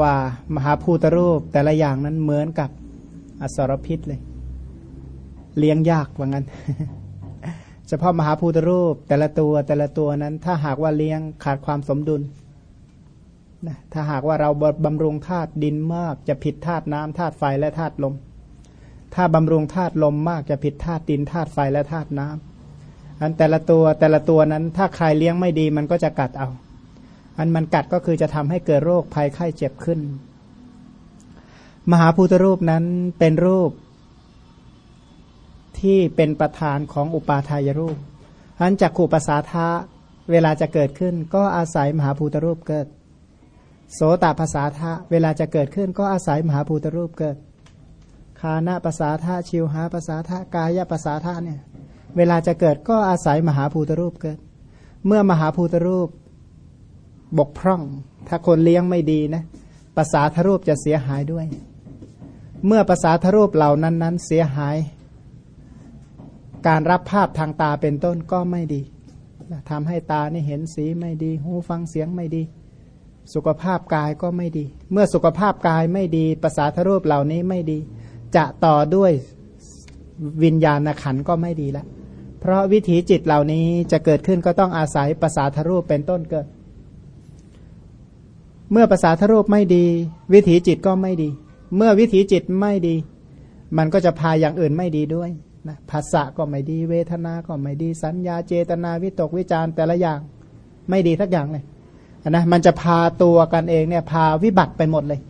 ว่ามหาภูตรูปแต่ละอย่างนั้นเหมือนกับอสรพิษเลย เลี้ยงยากว่างั้น เฉพาะมหาภูตรูปแต่ละตัวแต่ละตัวนั้น ถ้าหากว่าเลี้ยงขาดความสมดุลนะถ้าหากว่าเราบำรุงธาตุดินมากจะผิดธาตุน้ำธาตุไฟและธาตุลม ถ้าบำรุงธาตุลมมากจะผิดธาตุดินธาตุไฟและธาตุน้ำอันแต่ละตัวแต่ละตัวนั้น ถ้าใครเลี้ยงไม่ดีมันก็จะกัดเอา อันมันกัดก็คือจะทำให้เกิดโรคภัยไข้เจ็บขึ้น มหาพุทธรูปนั้นเป็นรูปที่เป็นประธานของอุปาทายรูปอันจากขูปสาทะเวลาจะเกิดขึ้น ก็อาศัยมหาภูตรูปเกิด โสตภาษาทะเวลาจะเกิดขึ้น ก็อาศัยมหาภูตรูปเกิด คานะภาษาทะชิวหาภาษาทะกายภาษาทะเนี่ย เวลาจะเกิดก็อาศัยมหาภูตรูปเกิด เมื่อมหาภูตรูป บกพร่อง ถ้าคนเลี้ยงไม่ดีนะภาษาทรูปจะเสียหายด้วย เมื่อภาษาทรูปเหล่านั้นนั้นเสียหาย การรับภาพทางตาเป็นต้นก็ไม่ดีทำให้ตานี่เห็นสีไม่ดี หูฟังเสียงไม่ดี สุขภาพกายก็ไม่ดี เมื่อสุขภาพกายไม่ดีภาษาทรูปเหล่านี้ไม่ดี จะต่อด้วยวิญญาณขันก็ไม่ดีแล้วเพราะวิถีจิตเหล่านี้จะเกิดขึ้นก็ต้องอาศัยภาษาทรูปเป็นต้นเกิด เมื่อภาษาทรูปไม่ดี วิถีจิตก็ไม่ดี เมื่อวิถีจิตไม่ดี มันก็จะพาอย่างอื่นไม่ดีด้วยนะภาษาก็ไม่ดี เวทนาก็ไม่ดี สัญญาเจตนาวิตกวิจารแต่ละอย่างไม่ดีทักอย่างเลยนะมันจะพาตัวกันเองเนี่ยพาวิบัติไปหมดเลย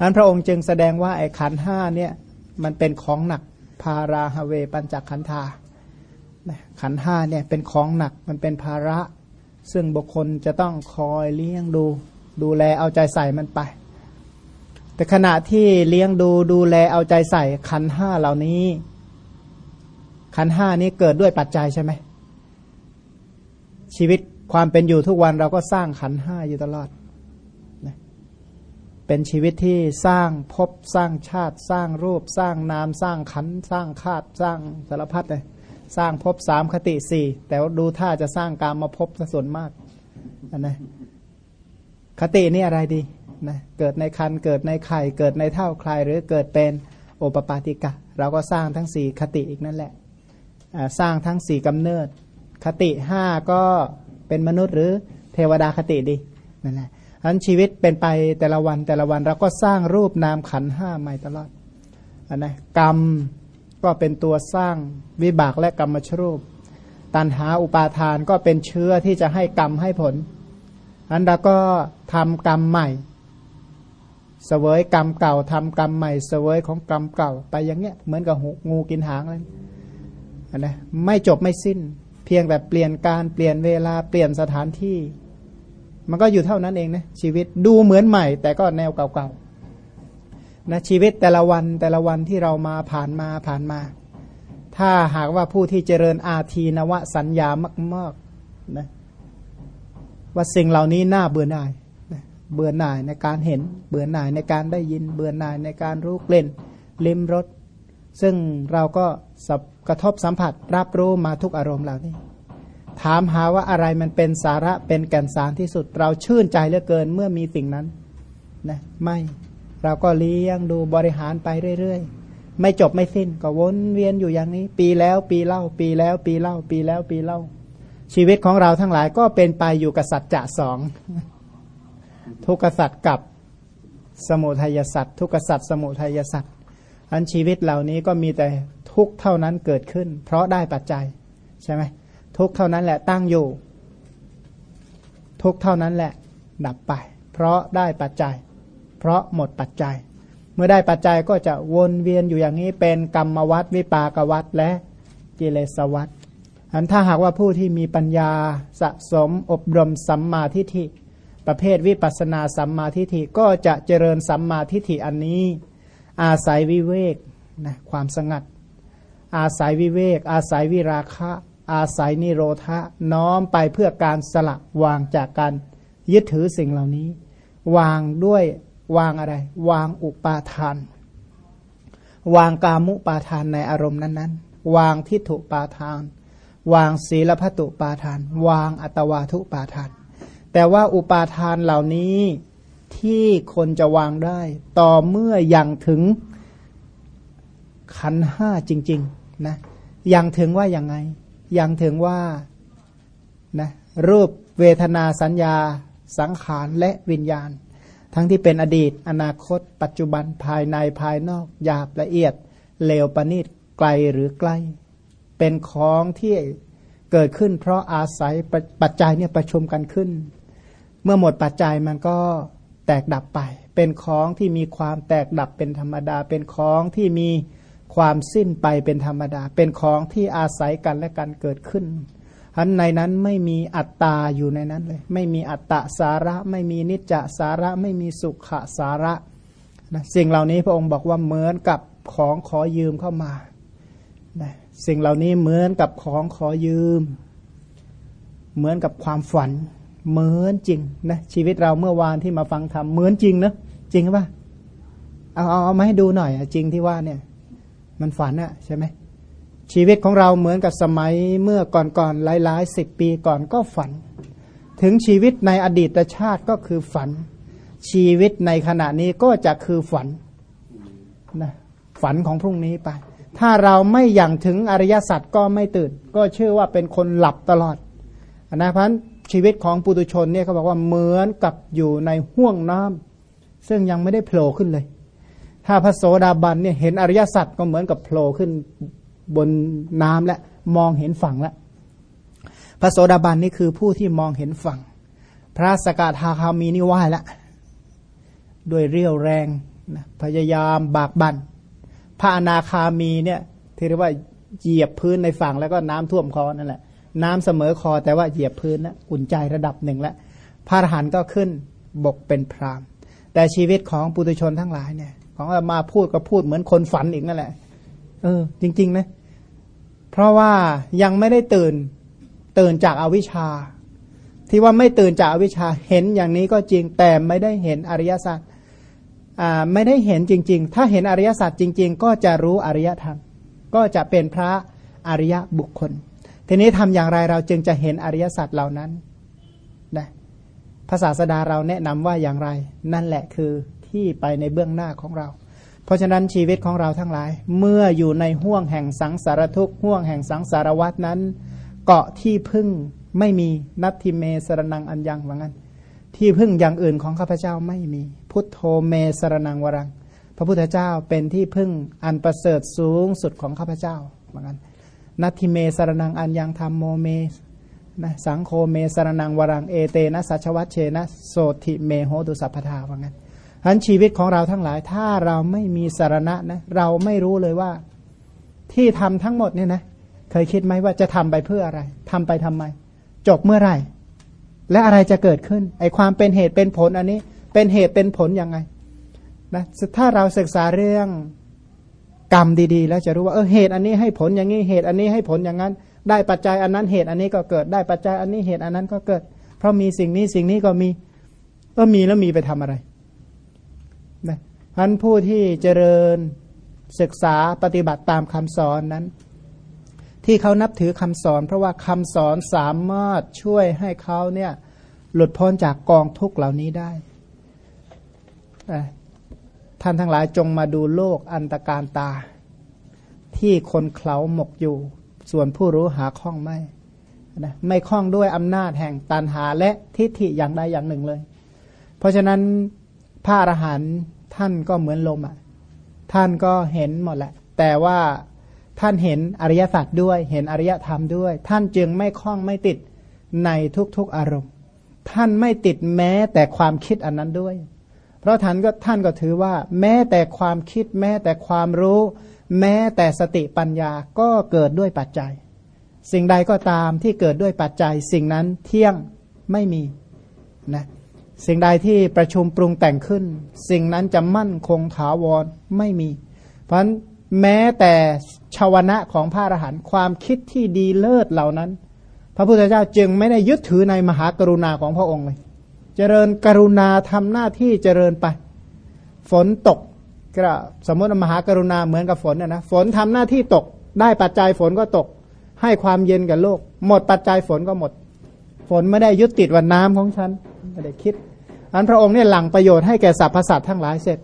อันพระองค์จึงแสดงว่าไอ้ขันห้าเนี่ยมันเป็นของหนักพาราฮเวปัญจขันธาขันห้าเนี่ยเป็นของหนักมันเป็นภาระ ซึ่งบุคคลจะต้องคอยเลี้ยงดู ดูแลเอาใจใส่มันไป แต่ขณะที่เลี้ยงดูดูแลเอาใจใส่ขันห้าเหล่านี้ ขันห้านี้เกิดด้วยปัจจัยใช่ไหมชีวิตความเป็นอยู่ทุกวันเราก็สร้างขันห้าอยู่ตลอดนะเป็นชีวิตที่สร้างภพสร้างชาติ สร้างรูป สร้างนาม สร้างขันสร้างคาดสร้างสารพัดเลย สร้างภพสามคติสี่แต่ดูท่าจะสร้างการมาภพส่วนมากนะคตินี่อะไรดีนะเกิดในคันเกิดในไข่เกิดในเท่าใครหรือเกิดเป็นโอปปาติกะ เราก็สร้างทั้งสี่คติอีกนั่นแหละสร้างทั้งสี่กำเนิด คติห้าก็เป็นมนุษย์หรือเทวดาคติดีนั่นแหละอันชีวิตเป็นไปแต่ละวันแต่ละวันเราก็สร้างรูปนามขันห้าใหม่ตลอดอนนะกรรม ก็เป็นตัวสร้างวิบากและกรรมชรูป ตันหาอุปาทานก็เป็นเชื้อที่จะให้กรรมให้ผล อันเราก็ทำกรรมใหม่เสวยกรรมเก่าทำกรรมใหม่เสวยของกรรมเก่า ไปอย่างเงี้ยเหมือนกับงูกินหางเลยอันนะไม่จบไม่สิ้น เพียงแต่เปลี่ยนการเปลี่ยนเวลาเปลี่ยนสถานที่ มันก็อยู่เท่านั้นเองนะชีวิตดูเหมือนใหม่ แต่ก็แนวเก่าๆ นะชีวิตแต่ละวันแต่ละวันที่เรามาผ่านมาผ่านมา ถ้าหากว่าผู้ที่เจริญอาทีนวสัญญามากๆนะว่าสิ่งเหล่านี้น่าเบื่อหน่ายนะเบื่อหน่ายในการเห็น เบื่อหน่ายในการได้ยิน เบื่อหน่ายในการรู้กลิ่นลิ้มรสซึ่งเราก็สับกระทบสัมผัสรับรู้มาทุกอารมณ์เหล่านี้ ถามหาว่าอะไรมันเป็นสาระเป็นแก่นสารที่สุด เราชื่นใจเหลือเกินเมื่อมีสิ่งนั้นนะไม่ เราก็เลี้ยงดูบริหารไปเรื่อยๆ ไม่จบไม่สิ้นก็วนเวียนอยู่อย่างนี้ ปีแล้วปีเล่า ปีแล้วปีเล่า ปีแล้วปีเล่า ชีวิตของเราทั้งหลายก็เป็นไปอยู่กับสัจจะสองทุกสัตว์กับสมุทัยสัตว์ทุกสัตว์สมุทัยสัตว์อันชีวิตเหล่านี้ก็มีแต่ทุกเท่านั้นเกิดขึ้น เพราะได้ปัจจัยใช่ไหมทุกเท่านั้นแหละตั้งอยู่ ทุกเท่านั้นแหละดับไป เพราะได้ปัจจัย เพราะหมดปัจจัย เมื่อได้ปัจจัยก็จะวนเวียนอยู่อย่างนี้เป็นกรรมวัฏวิปากวัฏและกิเลสวัฏอันถ้าหากว่าผู้ที่มีปัญญาสะสมอบรมสัมมาทิฏฐิ ประเภทวิปัสนาสัมมาทิฏฐิก็จะเจริญสัมมาทิฏฐิอันนี้ อาศัยวิเวกนะความสงัด อาศัยวิเวก อาศัยวิราคะ อาศัยนิโรธะน้อมไปเพื่อการสละวางจากการยึดถือสิ่งเหล่านี้ วางด้วย วางอะไร วางอุปาทาน วางกามุปาทานในอารมณ์นั้นๆ วางทิฏฐุปาทาน วางศีลพัตุปาทาน วางอัตวาทุปาทาน แต่ว่าอุปาทานเหล่านี้ที่คนจะวางได้ ต่อเมื่อยังถึงขันห้าจริง ๆ นะยังถึงว่าอยังไง ยังถึงว่านะรูปเวทนาสัญญาสังขารและวิญญาณ ทั้งที่เป็นอดีต อนาคต ปัจจุบันภายในภายนอกหยาบละเอียดเลวประณีตไกลหรือใกล้ เป็นของที่เกิดขึ้น เพราะอาศัยปัจจัยเนี่ยประชุมกันขึ้น เมื่อหมดปัจจัยมันก็แตกดับไป เป็นของที่มีความแตกดับเป็นธรรมดา เป็นของที่มีความสิ้นไปเป็นธรรมดา เป็นของที่อาศัยกันและกันเกิดขึ้น อันในนั้นไม่มีอัตตาอยู่ในนั้นเลย ไม่มีอัตตะสาระไม่มีนิจจสาระไม่มีสุขสาระนะสิ่งเหล่านี้พระองค์บอกว่าเหมือนกับของขอยืมเข้ามานะสิ่งเหล่านี้เหมือนกับของขอยืม เหมือนกับความฝัน เหมือนจริงนะชีวิตเราเมื่อวานที่มาฟังธรรมเหมือนจริงนะจริงป่ะเอาเอาเอามาให้ดูหน่อยจริงที่ว่าเนี่ย มันฝันอะใช่ไหม ชีวิตของเราเหมือนกับสมัยเมื่อก่อนๆหลายๆสิบปีก่อนก็ฝัน ถึงชีวิตในอดีตชาติก็คือฝัน ชีวิตในขณะนี้ก็จะคือฝันนะฝันของพรุ่งนี้ไป ถ้าเราไม่อย่างถึงอริยสัจก็ไม่ตื่น ก็เชื่อว่าเป็นคนหลับตลอดอนนะพราะชีวิตของปุตุชนเนี่ยเขาบอกว่าเหมือนกับอยู่ในห่วงน้ำซึ่งยังไม่ได้โผล่ขึ้นเลย ถ้าพระโสดาบันเนี่ยเห็นอริยสัจก็เหมือนกับโผล่ขึ้น บนน้ำและมองเห็นฝั่งแล้วพระโสดาบันนี่คือผู้ที่มองเห็นฝั่ง พระสกทาคามีนี่ไหวละด้วยเรี่ยวแรงนะพยายามบากบัน่นพระอนาคามีเนี่ยที่เรียกว่าเหยียบพื้นในฝั่งแล้วก็น้ำท่วมคอนั่นแหละ น้ำเสมอคอแต่ว่าเหยียบพื้นนะอุ่นใจระดับหนึ่งแล้วพระอรหันต์ก็ขึ้นบกเป็นพรามแต่ชีวิตของปุถุชนทั้งหลายเนี่ย ของมาพูดก็พูดเหมือนคนฝันอีกนั่นแหละ เออ จริงๆนะเพราะว่ายังไม่ได้ตื่นตื่นจากอาวิชชา ที่ว่าไม่ตื่นจากอาวิชชาเห็นอย่างนี้ก็จริงแต่ไม่ได้เห็นอริยสัจอ่าไม่ได้เห็นจริง ๆ ถ้าเห็นอริยสัจจริง ๆ ก็จะรู้อริยธรรมก็จะเป็นพระอริยบุคคล ทีนี้ทำอย่างไรเราจึงจะเห็นอริยสัจเหล่านั้นนะภาษาสดาเราแนะนำว่าอย่างไร นั่นแหละคือที่ไปในเบื้องหน้าของเรา ราะฉะนั้นชีวิตของเราทั้งหลาย เมื่ออยู่ในห่วงแห่งสังสารทุกข์ห่วงแห่งสังสารวัตนั้น เกาะที่พึ่งไม่มีนัตทิเมสรนังอันยังว่างั้น ที่พึ่งอย่างอื่นของข้าพเจ้าไม่มี พุทโธเมสรนังวรัง พระพุทธเจ้าเป็นที่พึ่งอันประเสริฐสูงสุดของข้าพเจ้าว่างั้นนัตทิเมสรนังอันยังธรรมโมเมนะสังโฆเมสรนังวรังเอเตนะสัชวัตเชนะโสติเมโหตุสัพพทาว่างั้น อันชีวิตของเราทั้งหลาย ถ้าเราไม่มีสารณะนะเราไม่รู้เลยว่า ที่ทำทั้งหมดเนี่ยนะเคยคิดไหมว่าจะทำไปเพื่ออะไรทำไปทำไม จบเมื่อไหร่ และอะไรจะเกิดขึ้น ไอความเป็นเหตุเป็นผลอันนี้ เป็นเหตุเป็นผลยังไงนะถ้าเราศึกษาเรื่องกรรมดีๆ แล้วจะรู้ว่าเออเหตุอันนี้ให้ผลอย่างนี้เหตุอันนี้ให้ผลอย่างนั้น ได้ปัจจัยอันนั้นเหตุอันนี้ก็เกิดได้ปัจจัยอันนี้เหตุอันนั้นก็เกิด เพราะมีสิ่งนี้สิ่งนี้ก็มีก็มีแล้วมีไปทำอะไร นะพันผู้ที่เจริญศึกษาปฏิบัติตามคำสอนนั้น ที่เขานับถือคำสอน เพราะว่าคำสอนสามารถช่วยให้เขาเนี่ยหลุดพ้นจากกองทุกข์เหล่านี้ได้ ท่านทั้งหลายจงมาดูโลกอันตรการตา ที่คนเขาหมกอยู่ ส่วนผู้รู้หาข้องไม่นะไม่ข้องด้วยอำนาจแห่งตันหาและทิฏฐิอย่างใดอย่างหนึ่งเลย เพราะฉะนั้น พระอรหันต์ท่านก็เหมือนลมอะ ท่านก็เห็นหมดแหละ แต่ว่าท่านเห็นอริยสัจด้วย เห็นอริยธรรมด้วย ท่านจึงไม่คล้องไม่ติดในทุกๆอารมณ์ ท่านไม่ติดแม้แต่ความคิดอันนั้นด้วย เพราะท่านก็ท่านก็ถือว่า แม้แต่ความคิดแม้แต่ความรู้ แม้แต่สติปัญญาก็เกิดด้วยปัจจัย สิ่งใดก็ตามที่เกิดด้วยปัจจัย สิ่งนั้นเที่ยงไม่มีนะ สิ่งใดที่ประชุมปรุงแต่งขึ้น สิ่งนั้นจะมั่นคงถาวรไม่มี เพราะฉะนั้นแม้แต่ชาวนะของพระอรหันต์ความคิดที่ดีเลิศเหล่านั้น พระพุทธเจ้าจึงไม่ได้ยึดถือในมหากรุณาของพระองค์เลย เจริญกรุณาทำหน้าที่เจริญไป ฝนตกก็สมมติมหากรุณาเหมือนกับฝนนะนะฝนทำหน้าที่ตก ได้ปัจจัยฝนก็ตก ให้ความเย็นกับโลก หมดปัจจัยฝนก็หมด ฝนไม่ได้ยึดติดว่าน้ำของฉันไม่ได้คิด อันพระองค์เนี่ยหลังประโยชน์ให้แก่สรรพสัตว์ทั้งหลายเสร็จ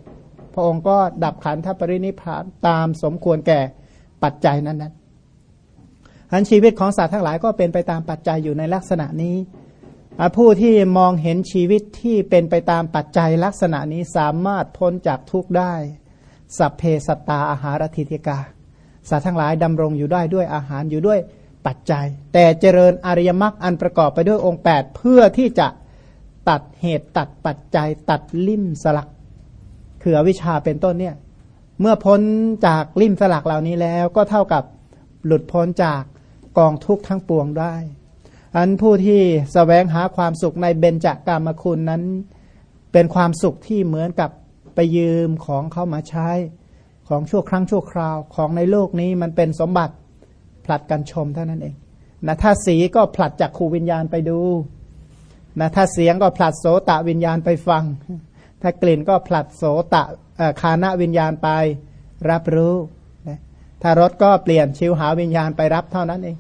พระองค์ก็ดับขันธปรินิพานตามสมควรแก่ปัจจัยนั้นนั้นอันชีวิตของสัตว์ทั้งหลายก็เป็นไปตามปัจจัยอยู่ในลักษณะนี้ผู้ที่มองเห็นชีวิตที่เป็นไปตามปัจจัยลักษณะนี้สามารถพ้นจากทุกข์ได้ สัพเพสตาอาหารทิติกา สัตว์ทั้งหลายดำรงอยู่ได้ด้วยอาหารอยู่ด้วยปัจจัย แต่เจริญอริยมรรคอันประกอบไปด้วยองค์ 8 เพื่อที่จะ ตัดเหตุตัดปัจจัย ตัดลิ่มสลัก คืออวิชชาเป็นต้นเนี่ย เมื่อพ้นจากลิ่มสลักเหล่านี้แล้วก็เท่ากับหลุดพ้นจากกองทุกข์ทั้งปวงได้ อันผู้ที่สแสวงหาความสุขในเบญจากามคุณนั้น เป็นความสุขที่เหมือนกับไปยืมของเข้ามาใช้ ของชั่วครั้งชั่วคราวของในโลกนี้มันเป็นสมบัติผลัดกันชมเท่านั้นเองนะถ้าสีก็ผลัดจากขูวิญญาณไปดู นะถ้าเสียงก็ผลัดโสตะวิญญาณไปฟัง ถ้ากลิ่นก็ผลัดโสตะคานะวิญญาณไปรับรู้นะถ้ารสก็เปลี่ยนชิวหาวิญญาณไปรับเท่านั้นเอง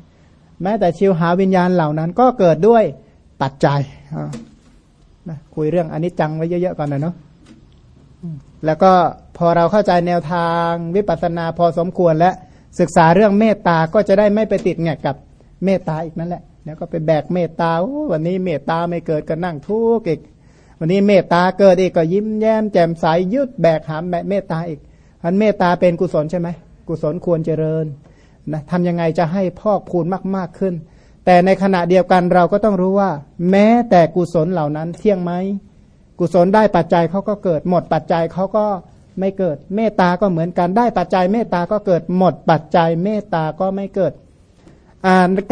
แม้แต่ชิวหาวิญญาณเหล่านั้นก็เกิดด้วยปัจจัยนะคุยเรื่องอนิจจังไว้เยอะๆก่อนนะเนาะแล้วก็พอเราเข้าใจแนวทางวิปัสสนาพอสมควรและศึกษาเรื่องเมตตาก็จะได้ไม่ไปติดแงกกับเมตตาอีกนั่นแหละ แล้วก็ไปแบกเมตตาวันนี้เมตตาไม่เกิดก็นั่งทุกข์อีก วันนี้เมตตาเกิดอีกก็ยิ้มแย้มแจ่มใสยืดแบกหามแบกเมตตาอีกอันเมตตาเป็นกุศลใช่ไหมกุศลควรเจริญนะทำยังไงจะให้พอกพูนมากๆขึ้น แต่ในขณะเดียวกันเราก็ต้องรู้ว่า แม้แต่กุศลเหล่านั้นเที่ยงไหมกุศลได้ปัจจัยเขาก็เกิด หมดปัจจัยเขาก็ไม่เกิด เมตตาก็เหมือนกันได้ปัจจัยเมตตาก็เกิดหมดปัจจัยเมตตาก็ไม่เกิด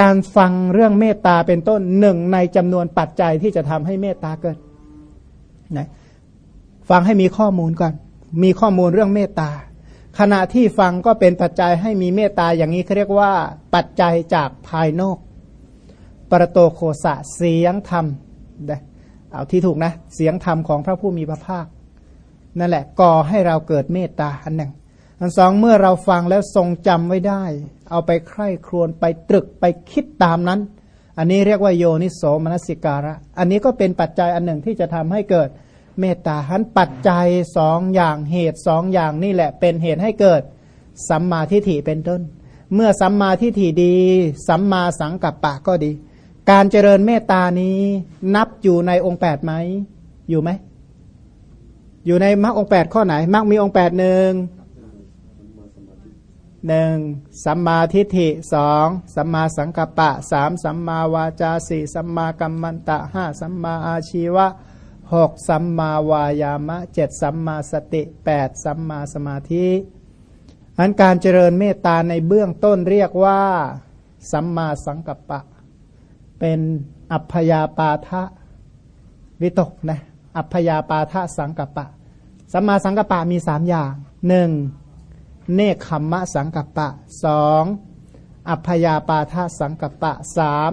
การฟังเรื่องเมตตาเป็นต้นหนึ่งในจำนวนปัจจัยที่จะทำให้เมตตาเกิดนะฟังให้มีข้อมูลก่อน มีข้อมูลเรื่องเมตตา ขณะที่ฟังก็เป็นปัจจัยให้มีเมตตาอย่างนี้เขาเรียกว่า ปัจจัยจากภายนอก ปรโตโคสะเสียงธรรมเอาที่ถูกนะ เสียงธรรมของพระผู้มีพระภาค นั่นแหละก่อให้เราเกิดเมตตาอันหนึ่ง อันสองเมื่อเราฟังแล้วทรงจำไว้ได้ เอาไปใคร่ครวญไปตรึกไปคิดตามนั้น อันนี้เรียกว่าโยนิโสมนสิการะ อันนี้ก็เป็นปัจจัยอันหนึ่งที่จะทำให้เกิดเมตตาหันปัจจัยสองอย่างเหตุสองอย่างนี่แหละเป็นเหตุให้เกิดสัมมาทิฏฐิเป็นต้น เมื่อสัมมาทิฏฐิดี สัมมาสังกัปปะก็ดี การเจริญเมตตานี้นับอยู่ในองค์แปดไหมอยู่ไหมอยู่ในมรรคองแปดข้อไหนมรรคมีองค์แปดหนึ่ง หนึ่งสัมมาทิฏฐิสองสัมมาสังกัปปะสามสัมมาวาจาสี่สัมมากัมมันตะห้าสัมมาอาชีวะหกสัมมาวายามะเจ็ดสัมมาสติแปดสัมมาสมาธิอันการเจริญเมตตาในเบื้องต้นเรียกว่า สัมมาสังกัปปะ เป็นอัพยาปาทะวิตกนะอัพยาปาทะสังกัปปะ สัมมาสังกัปปะมีสามอย่างหนึ่ง เนคขมมะสังกัปปะสองอัพยาปาทาสังกัปปะสาม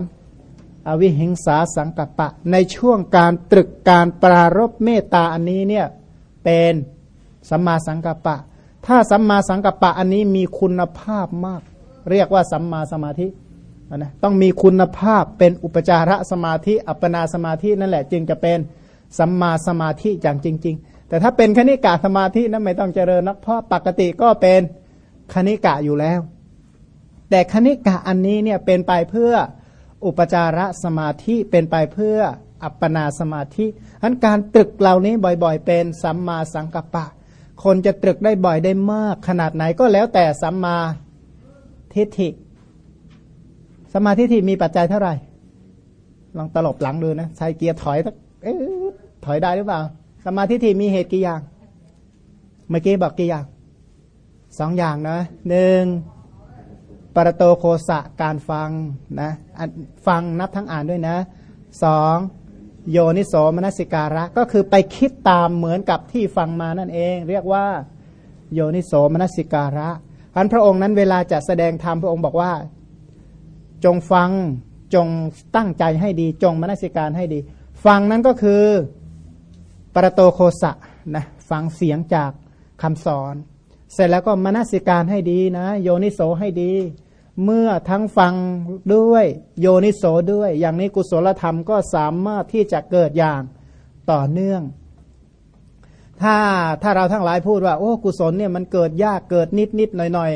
อวิหิงสาสังกัปปะ ในช่วงการตรึกการปรารบเมตตาอันนี้เนี่ยเป็นสัมมาสังกัปปะ ถ้าสัมมาสังกัปปะอันนี้มีคุณภาพมาก เรียกว่าสัมมาสมาธินะต้องมีคุณภาพเป็นอุปจารสมาธิ อัปปนาสมาธินั่นแหละจึงจะเป็นสัมมาสมาธิอย่างจริง ๆ แต่ถ้าเป็นคณิกะสมาธินั้นไม่ต้องเจริญนักเพราะปกติก็เป็นคณิกะอยู่แล้ว แต่คณิกะอันนี้เนี่ยเป็นไปเพื่ออุปจารสมาธิเป็นไปเพื่ออัปปนาสมาธิอันการตรึกเหล่านี้บ่อยๆ เป็นสัมมาสังกัปปะ คนจะตรึกได้บ่อยได้มากขนาดไหนก็แล้วแต่สัมมาทิฏฐิสมาธิที่มีปัจจัยเท่าไหร่ ลองตลบหลังดูนะ ใช้เกียร์ถอยเอ๊ถอยได้หรือเปล่า สมาธิที่มีเหตุกี่อย่าง เมื่อกี้บอกกี่อย่างสองอย่างนะหนึ่งปรโตโคสะการฟังนะฟังนับทั้งอ่านด้วยนะสองโยนิโสมนสิการะ ก็คือไปคิดตามเหมือนกับที่ฟังมานั่นเอง เรียกว่าโยนิโสมนสิการะอันพระองค์นั้นเวลาจะแสดงธรรมพระองค์บอกว่า จงฟังจงตั้งใจให้ดี จงมนสิการให้ดี ฟังนั้นก็คือ ปรโตโคสะนะฟังเสียงจากคำสอน เสร็จแล้วก็มนสิการให้ดีนะ โยนิโสให้ดี เมื่อทั้งฟังด้วยโยนิโสด้วย อย่างนี้กุศลธรรมก็สามารถที่จะเกิดอย่างต่อเนื่อง ถ้าถ้าเราทั้งหลายพูดว่า โอ้กุศลเนี่ยมันเกิดยากเกิดนิดนิดหน่อยหน่อย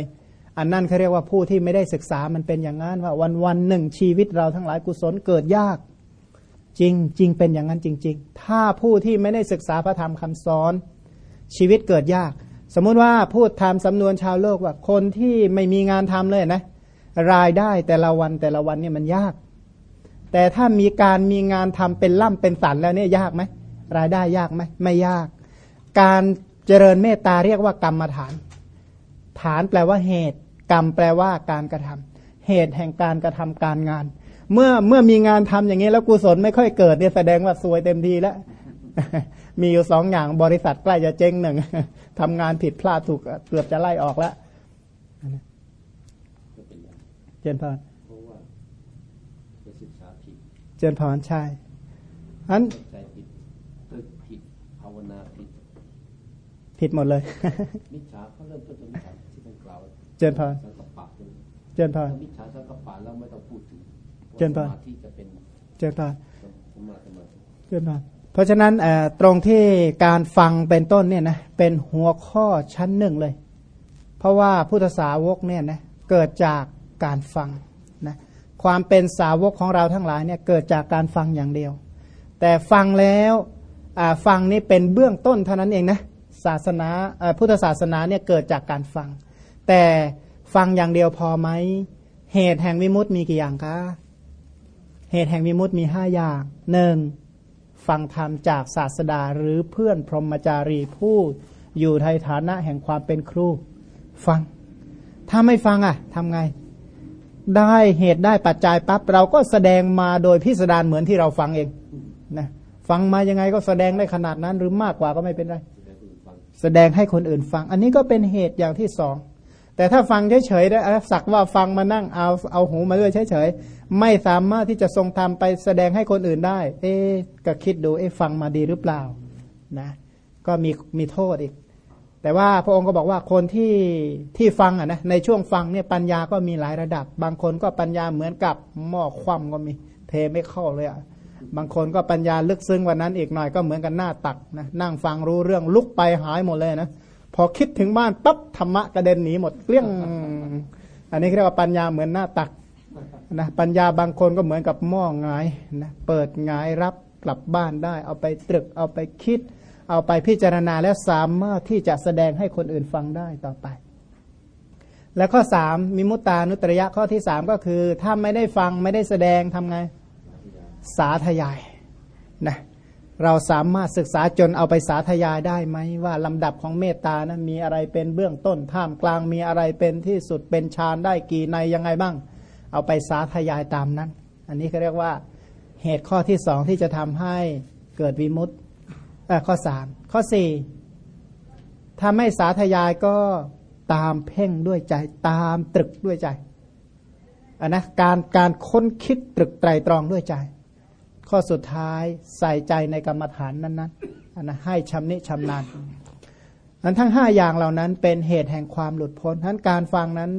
อันนั้นเขาเรียกว่าผู้ที่ไม่ได้ศึกษามันเป็นอย่างนั้นว่าวันวันหนึ่งชีวิตเราทั้งหลายกุศลเกิดยาก จริงจริงเป็นอย่างนั้นจริง ๆ ถ้าผู้ที่ไม่ได้ศึกษาพระธรรมคำสอน ชีวิตเกิดยาก สมมุติว่าพูดทำสำนวนชาวโลกว่าคนที่ไม่มีงานทำเลยนะ รายได้แต่ละวันแต่ละวันเนี่ยมันยาก แต่ถ้ามีการมีงานทำเป็นล่ำเป็นสันแล้วเนี่ยยากไหมรายได้ยากไหมไม่ยาก การเจริญเมตตาเรียกว่ากรรมฐาน ฐานแปลว่าเหตุ กรรมแปลว่าการกระทำเหตุแห่งการกระทำการงาน เมื่อเมื่อมีงานทำอย่างนี้แล้วกุศลไม่ค่อยเกิดเนี่ยแสดงว่าซวยเต็มทีแล้ว มีอยู่สองอย่างบริษัทใกล้จะเจ๊งหนึ่งทำงานผิดพลาดถูกเกือบจะไล่ออกแล้วก็เป็นอย่างเจนพรเพราะว่าไปศึกษาผิดเจนพรใช่อันเข้าใจผิดตึกผิดภาวนาผิดผิดหมดเลยมิจฉาเขาเริ่มต้นจากมิจฉาที่ท่านกล่าวเจริญพรสังกปปะเลยเจนพรถ้ามิจฉาสังกปปะแล้วไม่ต้องพูดถึง เจริญพรสมาธิจะเป็นเจนพรสมาสมาธิเจนพรเพราะฉะนั้นเอ่อตรงที่การฟังเป็นต้นเนี่ยนะเป็นหัวข้อชั้นหนึ่งเลย เพราะว่าพุทธสาวกเนี่ยนะเกิดจากการฟังนะความเป็นสาวกของเราทั้งหลายเนี่ยเกิดจากการฟังอย่างเดียว แต่ฟังแล้วอ่าฟังนี่เป็นเบื้องต้นเท่านั้นเองนะศาสนาเอ่อพุทธศาสนาเนี่ยเกิดจากการฟัง แต่ฟังอย่างเดียวพอไหมเหตุแห่งวิมุตติมีกี่อย่างคะ เหตุแห่งวิมุตติมีห้าอย่างหนึ่งฟังธรรมจากศาสดาหรือเพื่อนพรหมจารีผู้อยู่ในฐานะแห่งความเป็นครู ฟัง ถ้าไม่ฟังอะทำไง ได้เหตุได้ปัจจัยปั๊บเราก็แสดงมาโดยพิสดารเหมือนที่เราฟังเองนะฟังมายังไงก็แสดงได้ขนาดนั้น หรือมากกว่าก็ไม่เป็นไร แสดงอื่นฟังแสดงให้คนอื่นฟัง อันนี้ก็เป็นเหตุอย่างที่สอง แต่ถ้าฟังเฉยๆได้สักว่าฟังมานั่งเอาเอาหูมาด้วยเฉยๆไม่สามารถที่จะทรงทำไปแสดงให้คนอื่นได้ เอ๊ก็คิดดูเอ๊ฟังมาดีหรือเปล่านะก็มีมีโทษอีก แต่ว่าพระองค์ก็บอกว่าคนที่ที่ฟังอะนะในช่วงฟังเนี่ยปัญญาก็มีหลายระดับ บางคนก็ปัญญาเหมือนกับหม้อคว่ำก็มีเทไม่เข้าเลยอะบางคนก็ปัญญาลึกซึ้งกว่านั้นอีกหน่อยก็เหมือนกันหน้าตักนะนั่งฟังรู้เรื่องลุกไปหายหมดเลยนะ พอคิดถึงบ้านปั๊บธรรมะกระเด็นหนีหมดเกลี้ยง อันนี้เรียกว่าปัญญาเหมือนหน้าตักนะปัญญาบางคนก็เหมือนกับหม้อหงายนะเปิดหงายรับกลับบ้านได้ เอาไปตรึกเอาไปคิด เอาไปพิจารณาแล้วสามารถที่จะแสดงให้คนอื่นฟังได้ต่อไป และข้อสามมิมุตตานุตรยะข้อที่สามก็คือ ถ้าไม่ได้ฟังไม่ได้แสดงทำไง สาธยายนะ เราสามารถศึกษาจนเอาไปสาธยายได้ไหมว่าลำดับของเมตตานะมีอะไรเป็นเบื้องต้นท่ามกลางมีอะไรเป็นที่สุดเป็นฌานได้กี่ในยังไงบ้าง เอาไปสาธยายตามนั้น อันนี้เขาเรียกว่าเหตุข้อที่สองที่จะทำให้เกิดวิมุตต์อ่อข้อสามข้อสี่ถ้าไม่สาธยายก็ตามเพ่งด้วยใจตามตรึกด้วยใจอันนะการการค้นคิดตรึกไตรตรองด้วยใจ ข้อสุดท้ายใส่ใจในกรรมฐานนั้นๆอันนะให้ชำนิชำนาญนั้นทั้งห้าอย่างเหล่านั้นเป็นเหตุแห่งความหลุดพ้นทั้นการฟังนั้น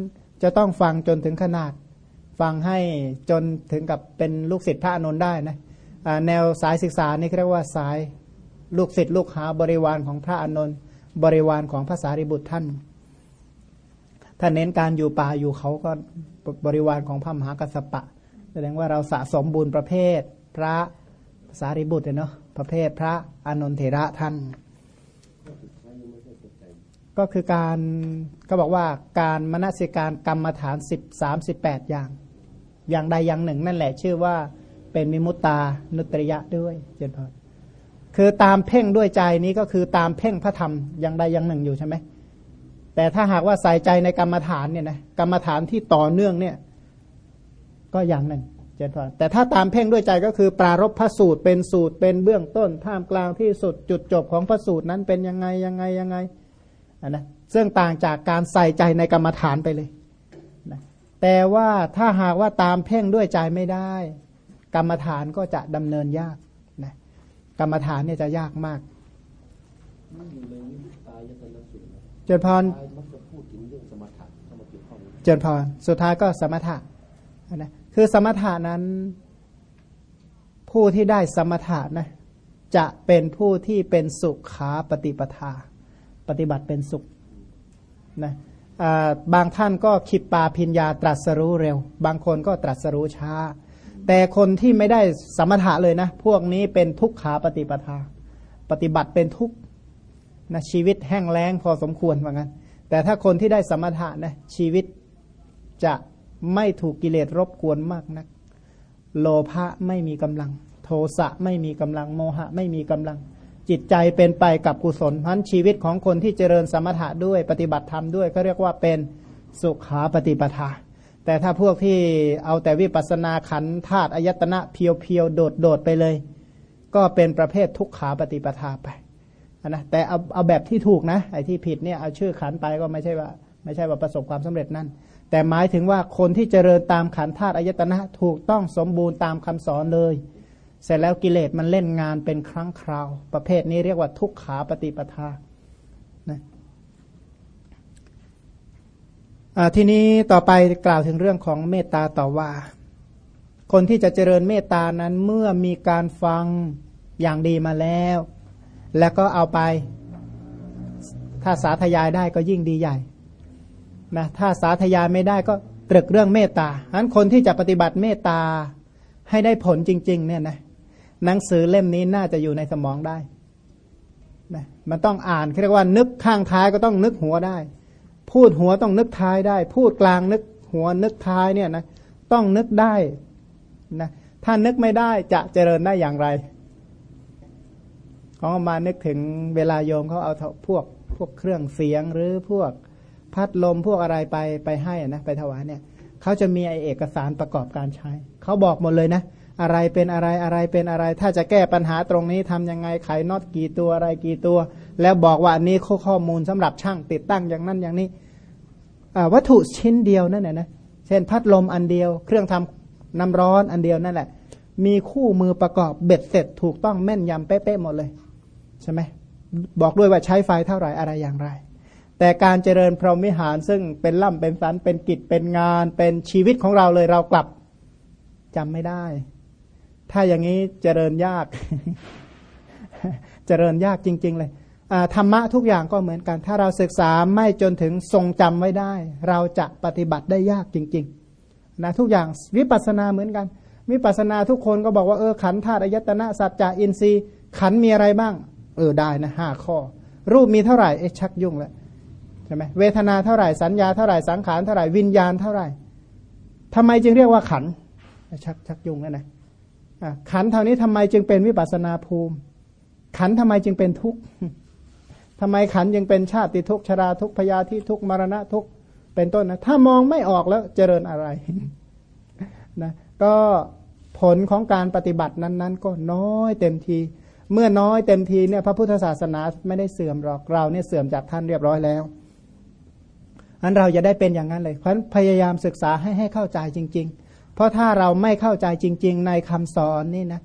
จะต้องฟังจนถึงขนาด ฟังให้จนถึงกับเป็นลูกศิษย์พระอานนได้นะแนวสายศึกษานี่เรียกว่าสายลูกศิษย์ลูกหาบริวารของพระอานนท์บริวารของพระสารีบุตรท่านถ้าเน้นการอยู่ป่าอยู่เขาก็บริวารของพระมหากัสสปะ แสดงว่าเราสะสมบุญประเภท พระสารีบุตรเนาะประเภทพระอานนทเถระท่าน ก็คือการก็บอกว่าการมนสิการกรรมฐานสิบสามสิบแปดอย่าง อย่างใดอย่างหนึ่ง นั่นแหละชื่อว่าเป็นมิมุตตานุตริยะด้วยเจนพรคือตามเพ่งด้วยใจนี้ก็คือตามเพ่งพระธรรมอย่างใดอย่างหนึ่งอยู่ใช่ไหมแต่ถ้าหากว่าใส่ใจในกรรมฐานเนี่ยนะกรรมฐานที่ต่อเนื่องเนี่ย ก็อย่างหนึ่ง เจนพรแต่ถ้าตามเพ่งด้วยใจก็คือปรารบพระสูตรเป็นสูตรเป็นเบื้องต้นท่ามกลางที่สุดจุดจบของพระสูตรนั้นเป็นยังไงยังไงยังไงอันนะซึ่งต่างจากการใส่ใจในกรรมฐานไปเลยนะแต่ว่าถ้าหากว่าตามเพ่งด้วยใจไม่ได้ กรรมฐานก็จะดำเนินยากนะกรรมฐานเนี่ยจะยากมากนี่อยู่ในนิตายตนะสูตรนะเจนพรตายมักจะพูดถึงเรื่องสมถะเข้ามาเกี่ยวข้องเจริญพรสุดท้ายก็สมถะนะ คือสมถะนั้น ผู้ที่ได้สมถะนะจะเป็นผู้ที่เป็นสุขาปฏิปทา ปฏิบัติเป็นสุขนะบางท่านก็ขิปปาพิญญาตรัสรู้เร็ว บางคนก็ตรัสรู้ช้า แต่คนที่ไม่ได้สมถะเลยนะ พวกนี้เป็นทุกขาปฏิปทา ปฏิบัติเป็นทุกนะชีวิตแห้งแล้งพอสมควรว่างั้นแต่ถ้าคนที่ได้สมถะนะชีวิตจะ ไม่ถูกกิเลสรบกวนมากนัก โลภะไม่มีกำลัง โทสะไม่มีกำลังโมหะไม่มีกำลัง จิตใจเป็นไปกับกุศลพันชีวิตของคนที่เจริญสมถะด้วยปฏิบัติธรรมด้วยเขาเรียกว่าเป็นสุขาปฏิปทา แต่ถ้าพวกที่เอาแต่วิปัสนาขันธ์ธาตุอายตนะเพียวๆโดดๆไปเลย ก็เป็นประเภททุกขาปฏิปทาไปนะแต่เอาเอาแบบที่ถูกนะไอ้ที่ผิดเนี่ยเอาชื่อขันไปก็ไม่ใช่ว่า ไม่ใช่ว่าประสบความสำเร็จนั่น แต่หมายถึงว่าคนที่เจริญตามขันธาตุอายตนะถูกต้องสมบูรณ์ตามคำสอนเลย เสร็จแล้วกิเลสมันเล่นงานเป็นครั้งคราว ประเภทนี้เรียกว่าทุกขาปฏิปทานะทีนี้ต่อไปกล่าวถึงเรื่องของเมตตาต่อว่า คนที่จะเจริญเมตตานั้นเมื่อมีการฟังอย่างดีมาแล้ว แล้วก็เอาไป ถ้าสาธยายได้ก็ยิ่งดีใหญ่ นะถ้าสาธยายไม่ได้ก็ตรึกเรื่องเมตตาฉะนั้นคนที่จะปฏิบัติเมตตาให้ได้ผลจริง ๆ เนี่ยนะหนังสือเล่มนี้น่าจะอยู่ในสมองได้นะมันต้องอ่านเรียกว่านึกข้างท้ายก็ต้องนึกหัวได้ พูดหัวต้องนึกท้ายได้ พูดกลางนึกหัวนึกท้ายเนี่ยนะต้องนึกได้นะถ้านึกไม่ได้จะเจริญได้อย่างไร ของมานึกถึงเวลาโยมเขาเอาพวกพวกเครื่องเสียงหรือพวก พัดลมพวกอะไรไปไปให้นะไปถวายเนี่ยเขาจะมีไอเอกสารประกอบการใช้ เขาบอกหมดเลยนะ อะไรเป็นอะไรอะไรเป็นอะไร ถ้าจะแก้ปัญหาตรงนี้ทำยังไงไขน็อตกี่ตัวอะไรกี่ตัว แล้วบอกว่าอันนี้ข้อข้อมูลสำหรับช่างติดตั้งอย่างนั้นอย่างนี้วัตถุชิ้นเดียวนั่นแหละนะเช่นพัดลมอันเดียว เครื่องทำน้ำร้อนอันเดียวนั่นแหละ มีคู่มือประกอบเบ็ดเสร็จถูกต้องแม่นยำเป๊ะๆหมดเลยใช่ไหมบอกด้วยว่าใช้ไฟเท่าไหร่อะไรอย่างไร แต่การเจริญพรหมิหารซึ่งเป็นล่ำเป็นสันเป็นกิจเป็นงานเป็นชีวิตของเราเลยเรากลับจำไม่ได้ ถ้าอย่างนี้เจริญยาก เจริญยากจริง ๆ เลยธรรมะทุกอย่างก็เหมือนกัน ถ้าเราศึกษาไม่จนถึงทรงจำไว้ได้ เราจะปฏิบัติได้ยากจริงๆนะทุกอย่างวิปัสสนาเหมือนกัน วิปัสสนาทุกคนก็บอกว่าเออขันธาตุอายตนะสัจจะอินทรีย์ ขันมีอะไรบ้าง เออได้นะห้าข้อ รูปมีเท่าไหร่เอ๊ะชักยุ่งแล้ว ใช่ไหมเวทนาเท่าไหร่สัญญาเท่าไหร่สังขารเท่าไหร่วิญญาณเท่าไหร่ทำไมจึงเรียกว่าขันชักชักยุ่งแล้วนะขันเท่านี้ทำไมจึงเป็นวิปัสนาภูมิ ขันทำไมจึงเป็นทุกข์ทำไมขันยังเป็นชาติทุกข์ชราทุกข์พยาธิทุกข์มรณะทุกข์เป็นต้นนะถ้ามองไม่ออกแล้วเจริญอะไรนะก็ผลของการปฏิบัตินั้น ๆ ก็น้อยเต็มที เมื่อน้อยเต็มทีเนี่ยพระพุทธศาสนาไม่ได้เสื่อมหรอกเราเนี่ยเสื่อมจากท่านเรียบร้อยแล้ว อันเราจะได้เป็นอย่างนั้นเลย เพราะพยายามศึกษาให้ให้เข้าใจจริง ๆ เพราะถ้าเราไม่เข้าใจจริง ๆ ในคำสอนนี่นะ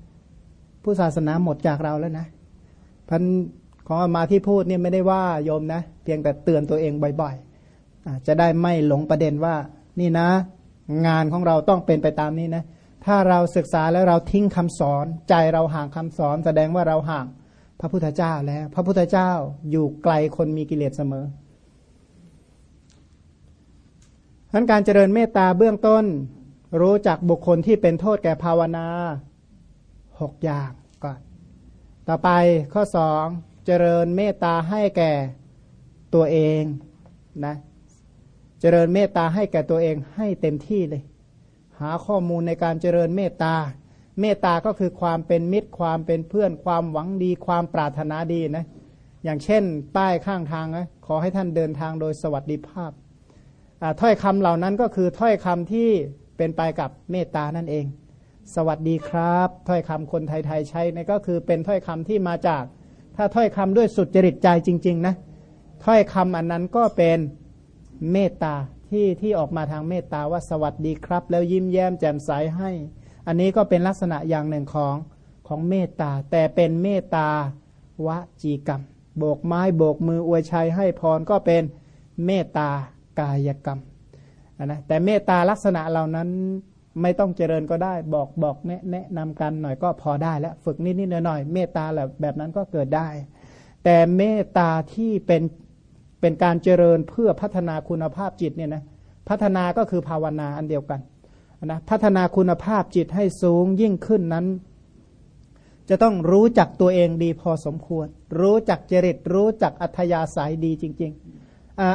ผู้ศาสนาหมดจากเราแล้วนะพันของมาที่พูดเนี่ยไม่ได้ว่าโยมนะ เพียงแต่เตือนตัวเองบ่อยๆจะได้ไม่หลงประเด็นว่า นี่นะ งานของเราต้องเป็นไปตามนี้นะ ถ้าเราศึกษาแล้วเราทิ้งคำสอน ใจเราห่างคำสอน แสดงว่าเราห่าง พระพุทธเจ้าแล้ว พระพุทธเจ้าอยู่ไกลคนมีกิเลสเสมอ ทั้นการเจริญเมตตาเบื้องต้น รู้จักบุคคลที่เป็นโทษแก่ภาวนาหกอย่างก่อน ต่อไปข้อสองเจริญเมตตาให้แก่ตัวเองนะเจริญเมตตาให้แก่ตัวเองให้เต็มที่เลย หาข้อมูลในการเจริญเมตตา เมตตาก็คือความเป็นมิตรความเป็นเพื่อนความหวังดีความปรารถนาดีนะอย่างเช่น ป้ายข้างทางนะขอให้ท่านเดินทางโดยสวัสดิภาพ ถ้อยคำเหล่านั้นก็คือถ้อยคำที่เป็นไปกับเมตตานั่นเอง สวัสดีครับ ถ้อยคำคนไทยๆใช้นี่ก็คือเป็นถ้อยคำที่มาจาก ถ้าถ้อยคำด้วยสุดจริตใจจริง ๆ นะ ถ้อยคำอันนั้นก็เป็นเมตตาที่ที่ออกมาทางเมตตาว่าสวัสดีครับ แล้วยิ้มแย้มแจ่มใสให้ อันนี้ก็เป็นลักษณะอย่างหนึ่งของของเมตตา แต่เป็นเมตตาวจีกรรม โบกไม้โบกมืออวยชัยให้พรก็เป็นเมตตา กายกรรมนะแต่เมตตาลักษณะเหล่านั้นไม่ต้องเจริญก็ได้ บอกบอกแนะแนะนำกันหน่อยก็พอได้แล้วฝึกนิดนิดหน่อยหน่อยเมตตาแบบแบบนั้นก็เกิดได้ แต่เมตตาที่เป็นเป็นการเจริญเพื่อพัฒนาคุณภาพจิตเนี่ยนะพัฒนาก็คือภาวนาอันเดียวกันนะพัฒนาคุณภาพจิตให้สูงยิ่งขึ้นนั้น จะต้องรู้จักตัวเองดีพอสมควร รู้จักจริตรู้จักอัธยาศัยดีจริง ๆ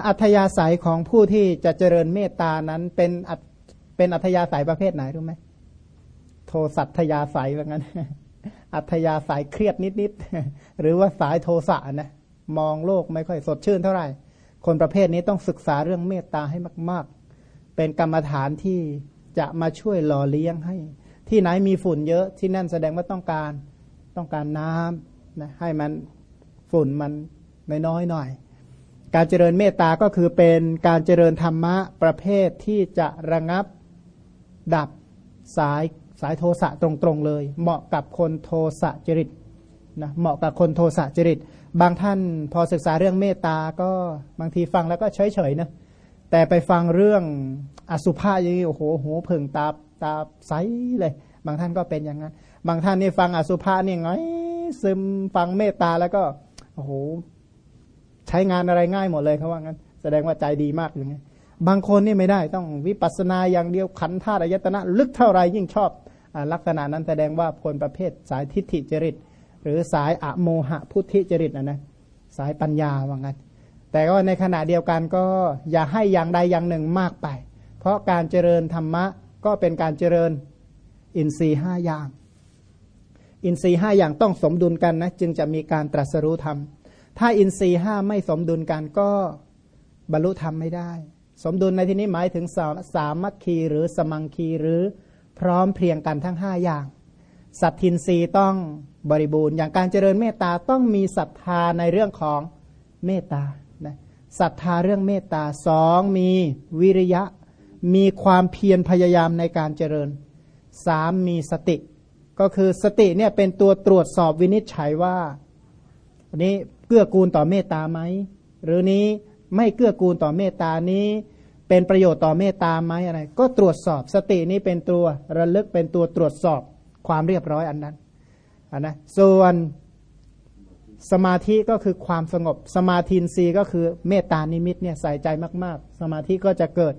อัธยาศัยของผู้ที่จะเจริญเมตตานั้นเป็นเป็นอัธยาศัยประเภทไหนรู้ไหมโทสัตยาศัยแบบนั้น อัธยาศัยเครียดนิดๆหรือว่าสายโทสะนะมองโลกไม่ค่อยสดชื่นเท่าไหร่ คนประเภทนี้ต้องศึกษาเรื่องเมตตาให้มาก ๆ เป็นกรรมฐานที่จะมาช่วยหล่อเลี้ยงให้ ที่ไหนมีฝุ่นเยอะที่นั่นแสดงว่าต้องการต้องการน้ำนะให้มันฝุ่นมันน้อยๆหน่อย การเจริญเมตตาก็คือเป็นการเจริญธรรมะประเภทที่จะระงับดับสายสายโทสะตรงๆเลย เหมาะกับคนโทสะจริตนะเหมาะกับคนโทสะจริต บางท่านพอศึกษาเรื่องเมตตาก็บางทีฟังแล้วก็เฉยๆนะแต่ไปฟังเรื่องอสุภะอย่างนี้โอ้โหหูเพ่งตาตาใสเลย บางท่านก็เป็นอย่างนั้น บางท่านนี่ฟังอสุภะนี่ไงซึมฟังเมตตาแล้วก็โอ้โห ใช้งานอะไรง่ายหมดเลยเขาว่างั้น แสดงว่าใจดีมากอย่างนี้บางคนนี่ไม่ได้ต้องวิปัสสนาอย่างเดียวขันธาตุอายตนะลึกเท่าไรยิ่งชอบอลักษณะนั้นแสดงว่าคนประเภทสายทิฏฐิจริต หรือสายอะโมหะพุทธิจริตนะนะสายปัญญาว่างั้น แต่ก็ในขณะเดียวกันก็อย่าให้อย่างใดอย่างหนึ่งมากไป เพราะการเจริญธรรมะก็เป็นการเจริญอินทรีห้าอย่าง อินทรีห้าอย่างต้องสมดุลกันนะจึงจะมีการตรัสรู้ธรรม ถ้าอินทรีห้าไม่สมดุลกันก็บรรลุธรรมไม่ได้ สมดุลในที่นี้หมายถึงสาสามัคคีหรือสมังคีหรือพร้อมเพรียงกันทั้งห้าอย่าง สัตทินรีต้องบริบูรณ์ อย่างการเจริญเมตตาต้องมีศรัทธาในเรื่องของเมตตาศรัทธาเรื่องเมตตาสองมีวิริยะ มีความเพียรพยายามในการเจริญสามมีสติ ก็คือสติเนี่ยเป็นตัวตรวจสอบวินิจฉัยว่าอันนี้ เกื้อกูลต่อเมตตาไหมหรือนี้ไม่เกื้อกูลต่อเมตตานี้ เป็นประโยชน์ต่อเมตตาไหมอะไร ก็ตรวจสอบสตินี้เป็นตัวระลึกเป็นตัวตรวจสอบความเรียบร้อยอันนั้นนนะส่วนสมาธิก็คือความสงบ สมาธินีก็คือเมตตานิมิตเนี่ยใส่ใจมาก ๆ สมาธิก็จะเกิด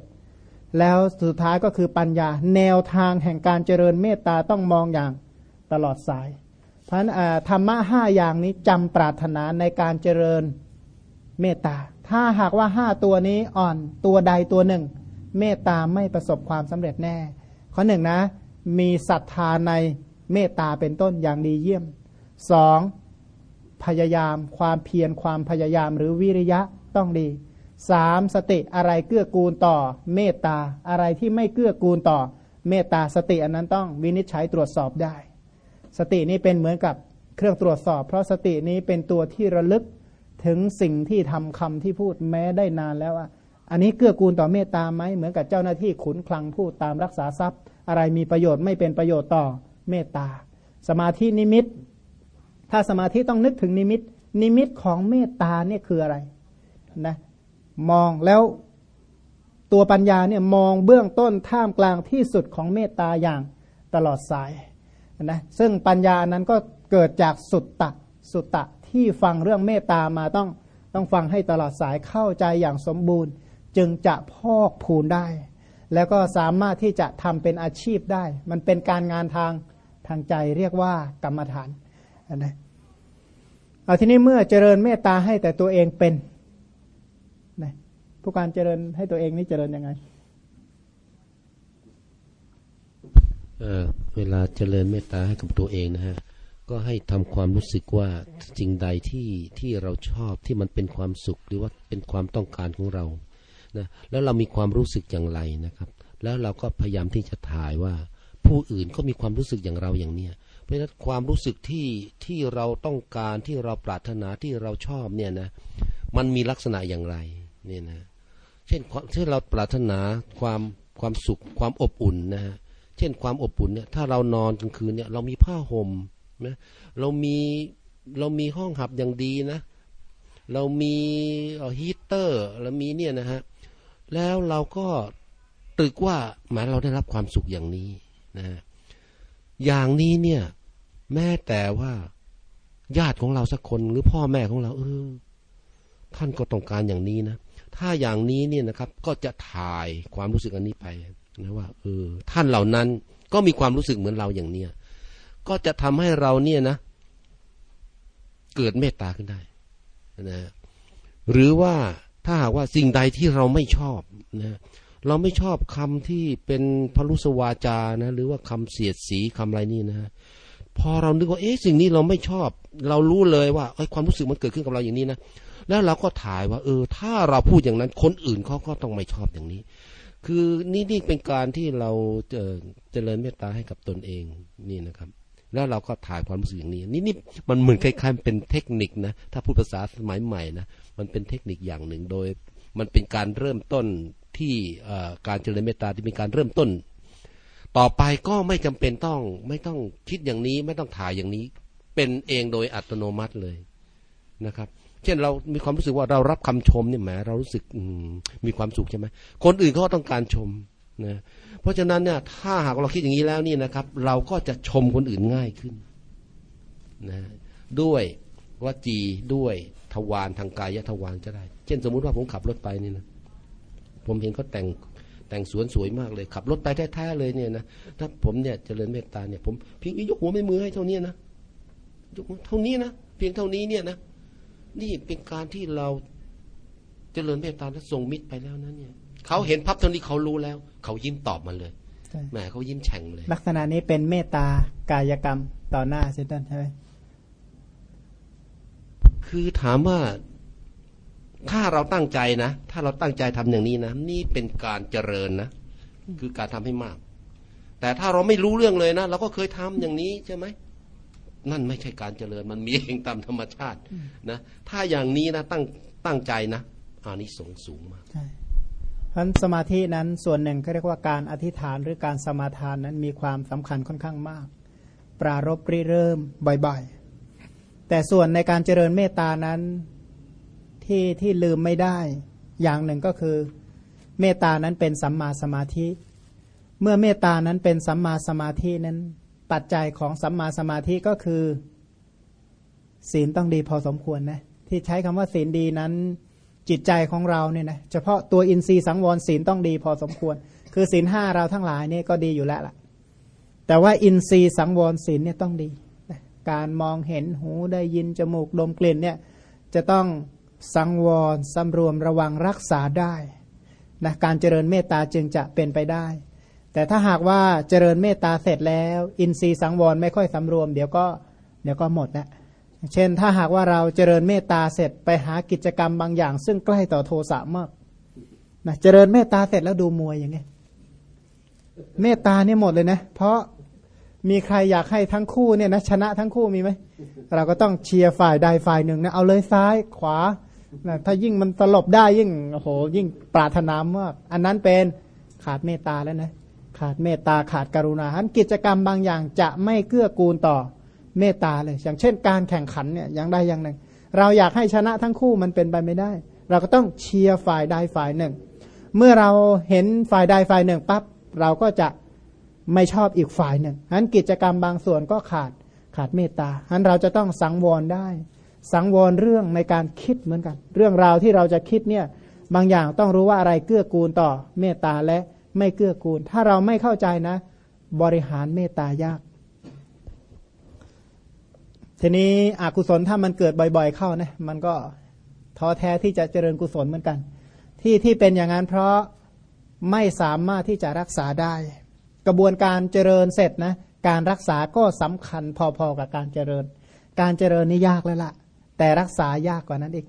แล้วสุดท้ายก็คือปัญญา แนวทางแห่งการเจริญเมตตาต้องมองอย่างตลอดสาย เพราะฉะนั้นธรรมะห้าอย่างนี้จำปรารถนาในการเจริญเมตตา ถ้าหากว่าห้าตัวนี้อ่อนตัวใดตัวหนึ่ง เมตตาไม่ประสบความสำเร็จแน่ ข้อหนึ่งนะ มีศรัทธาในเมตตาเป็นต้นอย่างดีเยี่ยมสองพยายามความเพียรความพยายามหรือวิริยะต้องดีสามสติอะไรเกื้อกูลต่อ เมตตาอะไรที่ไม่เกื้อกูลต่อ เมตตาสติอันนั้นต้องวินิจฉัยตรวจสอบได้ สตินี้เป็นเหมือนกับเครื่องตรวจสอบ เพราะสตินี้เป็นตัวที่ระลึกถึงสิ่งที่ทำคำที่พูดแม้ได้นานแล้วว่าอันนี้เกื้อกูลต่อเมตตาไหมเหมือนกับเจ้าหน้าที่ขุนคลังพูดตามรักษาทรัพย์ อะไรมีประโยชน์ไม่เป็นประโยชน์ต่อเมตตา สมาธินิมิต ถ้าสมาธิต้องนึกถึงนิมิต นิมิตของเมตตาเนี่ยคืออะไรนะมองแล้วตัวปัญญาเนี่ยมองเบื้องต้นท่ามกลางที่สุดของเมตตาอย่างตลอดสาย นะซึ่งปัญญานั้นก็เกิดจากสุตตะสุตตะที่ฟังเรื่องเมตตามาต้องต้องฟังให้ตลอดสายเข้าใจอย่างสมบูรณ์ จึงจะพอกพูนได้ แล้วก็สามารถที่จะทำเป็นอาชีพได้ มันเป็นการงานทางทางใจเรียกว่ากรรมฐานนะเอาทีนี้เมื่อเจริญเมตตาให้แต่ตัวเองเป็นนะผู้การเจริญให้ตัวเองนี่เจริญยังไง เเวลาเจริญเมตตาให้กับตัวเองนะฮะก็ให้ทำความรู้สึกว่าสิ่งใดที่ที่เราชอบที่มันเป็นความสุขหรือว่าเป็นความต้องการของเรานะแล้วเรามีความรู้สึกอย่างไรนะครับ แล้วเราก็พยายามที่จะถ่ายว่า ผู้อื่นก็มีความรู้สึกอย่างเราอย่างเนี้ยเพราะฉะนั้นความรู้สึกที่ที่เราต้องการที่เราปรารถนาที่เราชอบเนี่ยนะมันมีลักษณะอย่างไรเนี่ยนะเช่นเช่นเราปรารถนาความความสุขความอบอุ่นนะฮะ เช่นความอบอุ่นเนี่ยถ้าเรานอนกลางคืนเนี่ยเรามีผ้าห่มนะเรามีเรามีห้องหับอย่างดีนะ เรามีฮีเตอร์เรามีเนี่ยนะฮะแล้วเราก็ตรึกว่าแม้เราได้รับความสุขอย่างนี้นะอย่างนี้เนี่ย แม้แต่ว่าญาติของเราสักคนหรือพ่อแม่ของเราเออท่านก็ต้องการอย่างนี้นะ ถ้าอย่างนี้เนี่ยนะครับ ก็จะถ่ายความรู้สึกอันนี้ไป นะว่าเออท่านเหล่านั้นก็มีความรู้สึกเหมือนเราอย่างเนี้ยก็จะทำให้เราเนี่ยนะ เกิดเมตตาขึ้นได้นะหรือว่าถ้าหากว่าสิ่งใดที่เราไม่ชอบนะเราไม่ชอบคำที่เป็นพรุสวาจานะ หรือว่าคำเสียดสีคำอะไรนี่นะ พอเรานึกว่าเอ๊ะสิ่งนี้เราไม่ชอบ เรารู้เลยว่าไอ้ความรู้สึกมันเกิดขึ้นกับเราอย่างนี้นะแล้วเราก็ถ่ายว่า เออ ถ้าเราพูดอย่างนั้นคนอื่นเขาก็ต้องไม่ชอบอย่างนี้ คือนี่นี่เป็นการที่เราเจเจริญเมตตาให้กับตนเองนี่นะครับ แล้วเราก็ถ่ายความรู้สึกอย่างนี้ นี่นี่มันเหมือนคล้ายๆเป็นเทคนิคนะ ถ้าพูดภาษาสมัยใหม่นะมันเป็นเทคนิคอย่างหนึ่งโดย มันเป็นการเริ่มต้นที่การเจริญเมตตาที่มีการเริ่มต้น ต่อไปก็ไม่จำเป็นต้องไม่ต้องคิดอย่างนี้ไม่ต้องถ่ายอย่างนี้ เป็นเองโดยอัตโนมัติเลยนะครับ เช่นเรามีความรู้สึกว่าเรารับคำชมเนี่ยแหมเรารู้สึกมีความสุขใช่ไหมคนอื่นเขาต้องการชมนะเพราะฉะนั้นเนี่ยถ้าหากเราคิดอย่างนี้แล้วนี่นะครับ เราก็จะชมคนอื่นง่ายขึ้นนะด้วยวจีด้วยทวารทางกายทวารจะได้ เช่นสมมุติว่าผมขับรถไปนี่นะผมเห็นเขาแต่งแต่งสวนสวยมากเลย ขับรถไปแท้ๆเลยเนี่ยนะถ้าผมเนี่ยเจริญเมตตาเนี่ยผมเพียงยกหัวไม่มือให้เท่านี้นะยกเท่านี้นะเพียงเท่านี้เนี่ยนะ นี่เป็นการที่เราเจริญเมตตาและส่งมิตรไปแล้วนะเนี่ยเขาเห็นพับเท่านี้เขารู้แล้ว เขายิ้มตอบมาเลยแหมเขายิ้มแฉ่งเลย ลักษณะนี้เป็นเมตตากายกรรมต่อหน้าเช่นนั้นใช่ไหมคือถามว่าถ้าเราตั้งใจนะ ถ้าเราตั้งใจทำอย่างนี้นะ นี่เป็นการเจริญนะ คือการทำให้มาก แต่ถ้าเราไม่รู้เรื่องเลยนะ เราก็เคยทำอย่างนี้ใช่ไหม นั่นไม่ใช่การเจริญมันมีเองตามธรรมชาตินะถ้าอย่างนี้นะตั้งตั้งใจนะอานิสงส์สูงมากใช่เพราะสมาธินั้นส่วนหนึ่งเขาเรียกว่าการอธิษฐานหรือการสมาทานนั้นมีความสำคัญค่อนข้างมาก ปรารบริเริ่มบ่อยๆ แต่ส่วนในการเจริญเมตตานั้นที่ที่ลืมไม่ได้ อย่างหนึ่งก็คือ เมตานั้นเป็นสัมมาสมาธิ เมื่อเมตานั้นเป็นสัมมาสมาธินั้น ปัจจัยของสัมมาสมาธิก็คือ ศีลต้องดีพอสมควรนะที่ใช้คำว่าศีลดีนั้นจิตใจของเราเนี่ยนะเฉพาะตัวอินทรีย์สังวรศีลต้องดีพอสมควร คือศีลห้าเราทั้งหลายเนี่ยก็ดีอยู่แล้วล่ะ แต่ว่าอินทรีย์สังวรศีลเนี่ยต้องดี การมองเห็นหูได้ยินจมูกดมกลิ่นเนี่ยจะต้องสังวรสำรวมระวังรักษาได้นะการเจริญเมตตาจึงจะเป็นไปได้ แต่ถ้าหากว่าเจริญเมตตาเสร็จแล้ว อินทรีย์สังวรไม่ค่อยสำรวม เดี๋ยวก็เดี๋ยวก็หมดนะเช่น ถ้าหากว่าเราเจริญเมตตาเสร็จไปหากิจกรรมบางอย่าง ซึ่งใกล้ต่อโทสะมากนะเจริญเมตตาเสร็จแล้วดูมวยอย่างไงเมตตาเนี่ยหมดเลยนะ เพราะมีใครอยากให้ทั้งคู่เนี่ยนะชนะทั้งคู่มีไหมเราก็ต้องเชียร์ฝ่ายใดฝ่ายหนึ่งนะเอาเลยซ้ายขวานะถ้ายิ่งมันตลบได้ยิ่งโอ้โหยิ่งปรารถนามากอันนั้นเป็นขาดเมตตาแล้วนะ ขาดเมตตาขาดกรุณาทันกิจกรรมบางอย่างจะไม่เกื้อกูลต่อเมตตาเลย อย่างเช่น การแข่งขันเนี่ยอย่างใดอย่างหนึ่ง เราอยากให้ชนะทั้งคู่มันเป็นไปไม่ได้ เราก็ต้องเชียร์ฝ่ายใดฝ่ายหนึ่ง เมื่อเราเห็นฝ่ายใดฝ่ายหนึ่งปั๊บเราก็จะไม่ชอบอีกฝ่ายหนึ่งนั้นกิจกรรมบางส่วนก็ขาดขาดเมตตานั้นเราจะต้องสังวรได้ สังวรเรื่องในการคิดเหมือนกัน เรื่องราวที่เราจะคิดเนี่ยบางอย่างต้องรู้ว่าอะไรเกื้อกูลต่อเมตตาและ ไม่เกื้อกูล ถ้าเราไม่เข้าใจนะ บริหารเมตตายาก ทีนี้อกุศลถ้ามันเกิดบ่อย ๆ เข้านะมันก็ท้อแท้ที่จะเจริญกุศลเหมือนกัน ที่ที่เป็นอย่างนั้นเพราะไม่สามารถที่จะรักษาได้ กระบวนการเจริญเสร็จนะการรักษาก็สำคัญพอๆกับการเจริญ การเจริญนี่ยากแล้วละ่ะ แต่รักษายากกว่านั้นอีก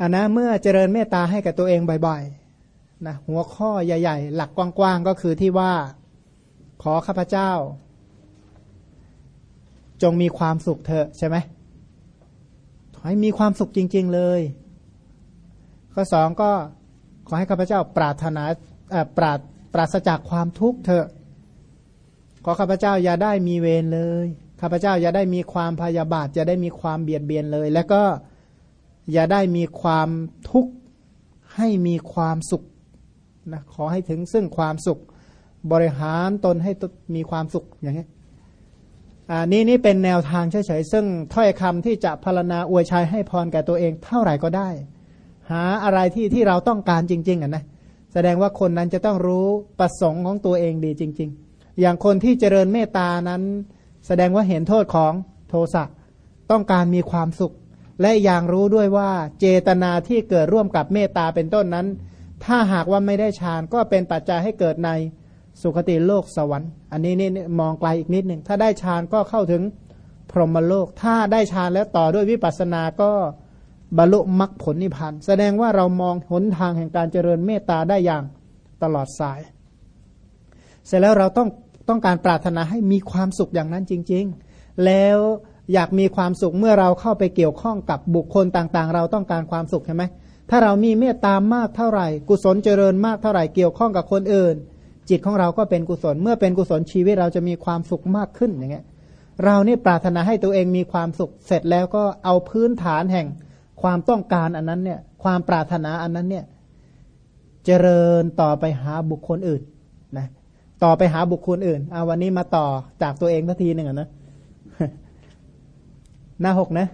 อันนะเมื่อเจริญเมตตาให้กับตัวเองบ่อย ๆ นะหัวข้อใหญ่ ๆ หลักกว้างๆก็คือที่ว่าขอข้าพเจ้า จงมีความสุขเถอะใช่ไหมขอให้มีความสุขจริง ๆเลย ข้อสองก็ขอให้ข้าพเจ้าปรารถนาปราปราศจากความทุกข์เถอะ ขอข้าพเจ้าอย่าได้มีเวรเลย ข้าพเจ้าอย่าได้มีความพยาบาทอย่าได้มีความเบียดเบียนเลย แล้วก็อย่าได้มีความทุกข์ให้มีความสุข นะขอให้ถึงซึ่งความสุขบริหารตนให้มีความสุขอย่างนี้อ่านี่นี่เป็นแนวทางเฉยๆซึ่งถ้อยคำที่จะพรณนาอวยชัยให้พรแก่ตัวเองเท่าไหร่ก็ได้ หาอะไรที่ที่เราต้องการจริง ๆอะนะแสดงว่าคนนั้นจะต้องรู้ประสงค์ของตัวเองดีจริง ๆ อย่างคนที่เจริญเมตตานั้น แสดงว่าเห็นโทษของโทสะต้องการมีความสุข และอย่างรู้ด้วยว่าเจตนาที่เกิดร่วมกับเมตตาเป็นต้นนั้น ถ้าหากว่าไม่ได้ฌานก็เป็นปัจจัยให้เกิดในสุคติโลกสวรรค์ อันนี้นี่มองไกลอีกนิดหนึ่งถ้าได้ฌานก็เข้าถึงพรหมโลก ถ้าได้ฌานแล้วต่อด้วยวิปัสสนาก็บรรลุมรรคผลนิพพานแสดงว่าเรามองหนทางแห่งการเจริญเมตตาได้อย่างตลอดสาย เสร็จแล้วเราต้องต้องการปรารถนาให้มีความสุขอย่างนั้นจริง ๆ แล้วอยากมีความสุขเมื่อเราเข้าไปเกี่ยวข้องกับบุคคลต่างๆ เราต้องการความสุขใช่ไหม ถ้าเรามีเมตตามากเท่าไหร่ กุศลเจริญมากเท่าไหร่เกี่ยวข้องกับคนอื่น จิตของเราก็เป็นกุศลเมื่อเป็นกุศลชีวิตเราจะมีความสุขมากขึ้นอย่างเงี้ยเราเนี่ยปรารถนาให้ตัวเองมีความสุขเสร็จแล้วก็เอาพื้นฐานแห่งความต้องการอันนั้นเนี่ยความปรารถนาอันนั้นเนี่ยเจริญต่อไปหาบุคคลอื่นนะต่อไปหาบุคคลอื่นเอาวันนี้มาต่อจากตัวเองทันทีหนึ่งนะหน้าหกนะ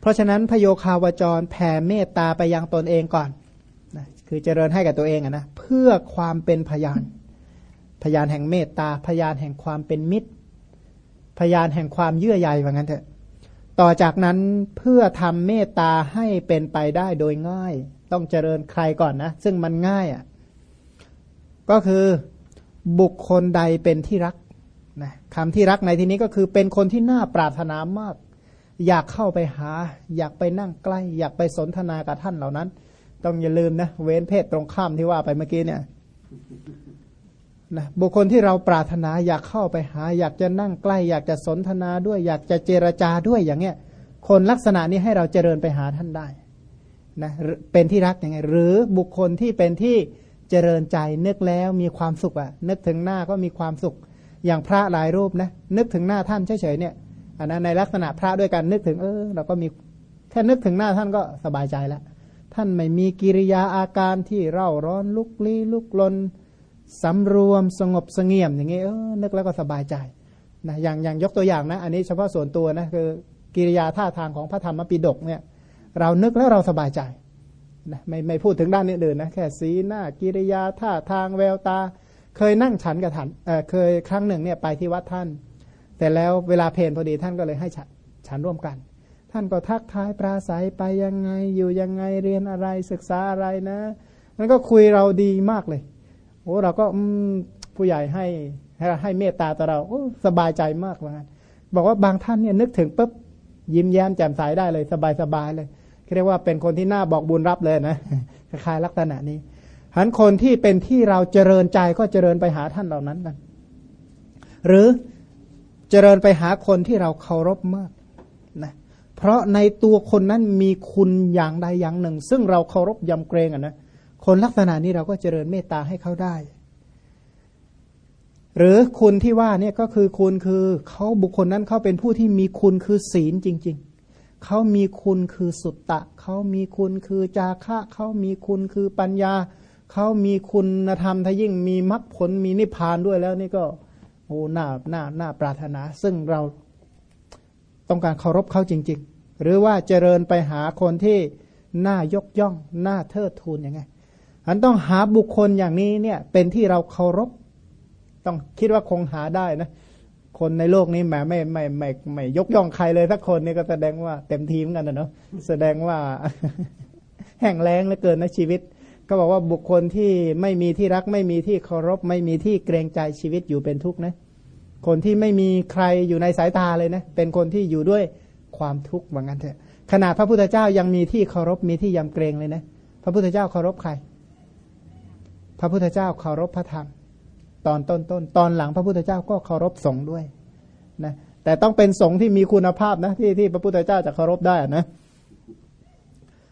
เพราะฉะนั้นพโยคาวจรแผ่เมตตาไปยังตนเองก่อนนะคือเจริญให้กับตัวเองนะเพื่อความเป็นพยาน พยานแห่งเมตตา พยานแห่งความเป็นมิตร พยานแห่งความเยื่อใยว่างั้นเถอะต่อจากนั้นเพื่อทำเมตตาให้เป็นไปได้โดยง่าย ต้องเจริญใครก่อนนะซึ่งมันง่ายอะ่ะก็คือบุคคลใดเป็นที่รักนะคำที่รักในที่นี้ก็คือเป็นคนที่น่าปรารถนามาก อยากเข้าไปหา อยากไปนั่งใกล้ อยากไปสนทนากับท่านเหล่านั้น ต้องอย่าลืมนะ เว้นเพศตรงข้ามที่ว่าไปเมื่อกี้เนี่ยนะบุคคลที่เราปรารถนาอยากเข้าไปหา อยากจะนั่งใกล้ อยากจะสนทนาด้วย อยากจะเจรจาด้วยอย่างเงี้ย คนลักษณะนี้ให้เราเจริญไปหาท่านได้นะเป็นที่รักยังไง หรือบุคคลที่เป็นที่เจริญใจนึกแล้วมีความสุขอะนึกถึงหน้าก็มีความสุข อย่างพระหลายรูปนะนึกถึงหน้าท่านเฉยๆเนี่ย อันนั้นในลักษณะพระด้วยกันนึกถึงเออเราก็มีแค่นึกถึงหน้าท่านก็สบายใจแล้วท่านไม่มีกิริยาอาการที่เร่าร้อนลุกลี้ลุกลนสำรวมสงบสงเงียมอย่างเงี้ยนึกแล้วก็สบายใจนะอย่างอย่างยกตัวอย่างนะ อันนี้เฉพาะส่วนตัวนะคือกิริยาท่าทางของพระธรรมปิฎกเนี่ย เรานึกแล้วเราสบายใจนะไม่ไม่พูดถึงด้านนี้อื่นนะแค่สีหน้ากิริยาท่าทางแววตา เคยนั่งฉันกับท่านเออเคยครั้งหนึ่งเนี่ยไปที่วัดท่าน แต่แล้วเวลาเพนพอดีท่านก็เลยให้ฉันฉันร่วมกัน ท่านก็ทักทายปราศัยไปยังไง อยู่ยังไงเรียนอะไรศึกษาอะไรนะนั่นก็คุยเราดีมากเลยโอ้เราก็ผู้ใหญ่ให้ให้ให้เมตตาต่อเราโอ้สบายใจมากเลยบอกว่าบางท่านเนี่ยนึกถึงปุ๊บยิ้มแย้มแจ่มใสได้เลย สบายสบายเลยเรียกว่าเป็นคนที่น่าบอกบุญรับเลยนะคล้ายลักษณะนี้หันคนที่เป็นที่เราเจริญใจก็เจริญไปหาท่านเหล่านั้นกันหรือ เจริญไปหาคนที่เราเคารพมากนะเพราะในตัวคนนั้นมีคุณอย่างใดอย่างหนึ่ง ซึ่งเราเคารพยำเกรงอะนะคนลักษณะนี้เราก็เจริญเมตตาให้เขาได้ หรือคุณที่ว่าเนี่ยก็คือคุณคือเขาบุคคลนั้นเขาเป็นผู้ที่มีคุณคือศีลจริง ๆเขามีคุณคือสุตตะ เขามีคุณคือจาคะเขามีคุณคือปัญญา เขามีคุณธรรมทยิ่งมีมรรคผลมีนิพพานด้วยแล้วนี่ก็ โอ้หน้าหน้าหน้าปรารถนา ซึ่งเราต้องการเคารพเขาจริง ๆ หรือว่าเจริญไปหาคนที่น่ายกย่องน่าเทิดทูนยังไงอันต้องหาบุคคลอย่างนี้เนี่ยเป็นที่เราเคารพ ต้องคิดว่าคงหาได้นะคนในโลกนี้แหมไม่ไม่ไม่ไม่ยกย่องใครเลยสักคนนี่ก็แสดงว่าเต็มทีมกันนะเนาะแสดงว่าแห่งแรงเหลือเกินในชีวิต ก็บอกว่าบุคคลที่ไม่มีที่รัก ไม่มีที่เคารพ ไม่มีที่เกรงใจชีวิตอยู่เป็นทุกข์นะ คนที่ไม่มีใครอยู่ในสายตาเลยนะ เป็นคนที่อยู่ด้วยความทุกข์เหมือนกันเถอะขนาดพระพุทธเจ้ายังมีที่เคารพมีที่ยำเกรงเลยนะ พระพุทธเจ้าเคารพใคร พระพุทธเจ้าเคารพพระธรรม ตอนต้นต้นตอนหลังพระพุทธเจ้าก็เคารพสงฆ์ด้วยนะแต่ต้องเป็นสงฆ์ที่มีคุณภาพนะที่ที่พระพุทธเจ้าจะเคารพได้นะ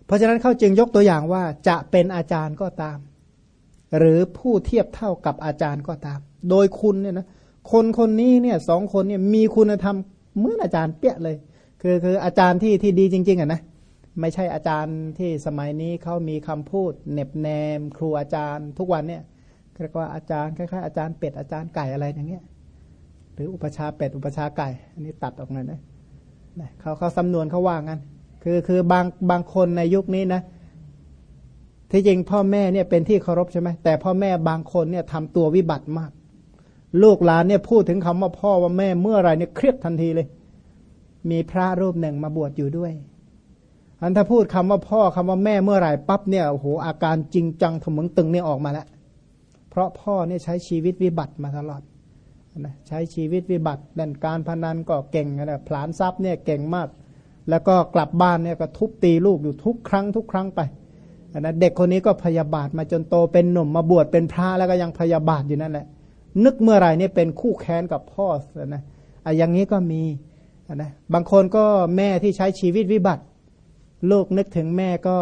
เพราะฉะนั้นเขาจึงยกตัวอย่างว่าจะเป็นอาจารย์ก็ตาม หรือผู้เทียบเท่ากับอาจารย์ก็ตาม โดยคุณเนี่ยนะคนคนนี้เนี่ยสองคนเนี่ยมีคุณธรรมเหมือนอาจารย์เปี้ยเลย คือคืออาจารย์ที่ที่ดีจริง ๆอะนะไม่ใช่อาจารย์ที่สมัยนี้เขามีคำพูดเน็บแนม ครูอาจารย์ทุกวันเนี่ยเรียกว่าอาจารย์คล้ายๆอาจารย์เป็ดอาจารย์ไก่อะไรอย่างเงี้ยหรืออุปชาเป็ดอุปชาไก่ อันนี้ตัดออกหน่อยนะนะเขาเขาสำนวนเขาว่างั้น คือคือบางบางคนในยุคนี้นะที่จริงพ่อแม่เนี่ยเป็นที่เคารพใช่ไหมแต่พ่อแม่บางคนเนี่ยทำตัววิบัติมาก ลูกหลานเนี่ยพูดถึงคำว่าพ่อว่าแม่เมื่อไรเนี่ยเครียดทันทีเลย มีพระรูปหนึ่งมาบวชอยู่ด้วยอันถ้าพูดคำว่าพ่อคำว่าแม่เมื่อไหร่ปั๊บเนี่ยโอ้โหอาการจริงจังถมึงตึงเนี่ยออกมาแล้ว เพราะพ่อเนี่ยใช้ชีวิตวิบัติมาตลอดนะใช้ชีวิตวิบัติดันการพนันก็เก่งนะผลานทรัพย์เนี่ยเก่งมาก แล้วก็กลับบ้านเนี่ยก็ทุบตีลูกอยู่ทุกครั้งทุกครั้งไปนะเด็กคนนี้ก็พยาบาทมาจนโตเป็นหนุ่มมาบวชเป็นพระแล้วก็ยังพยาบาทอยู่นั่นแหละ นึกเมื่อไหร่เนี่ยเป็นคู่แค้นกับพ่อนะอะอย่างนี้ก็มีนะบางคนก็แม่ที่ใช้ชีวิตวิบัติ ลูกนึกถึงแม่ก็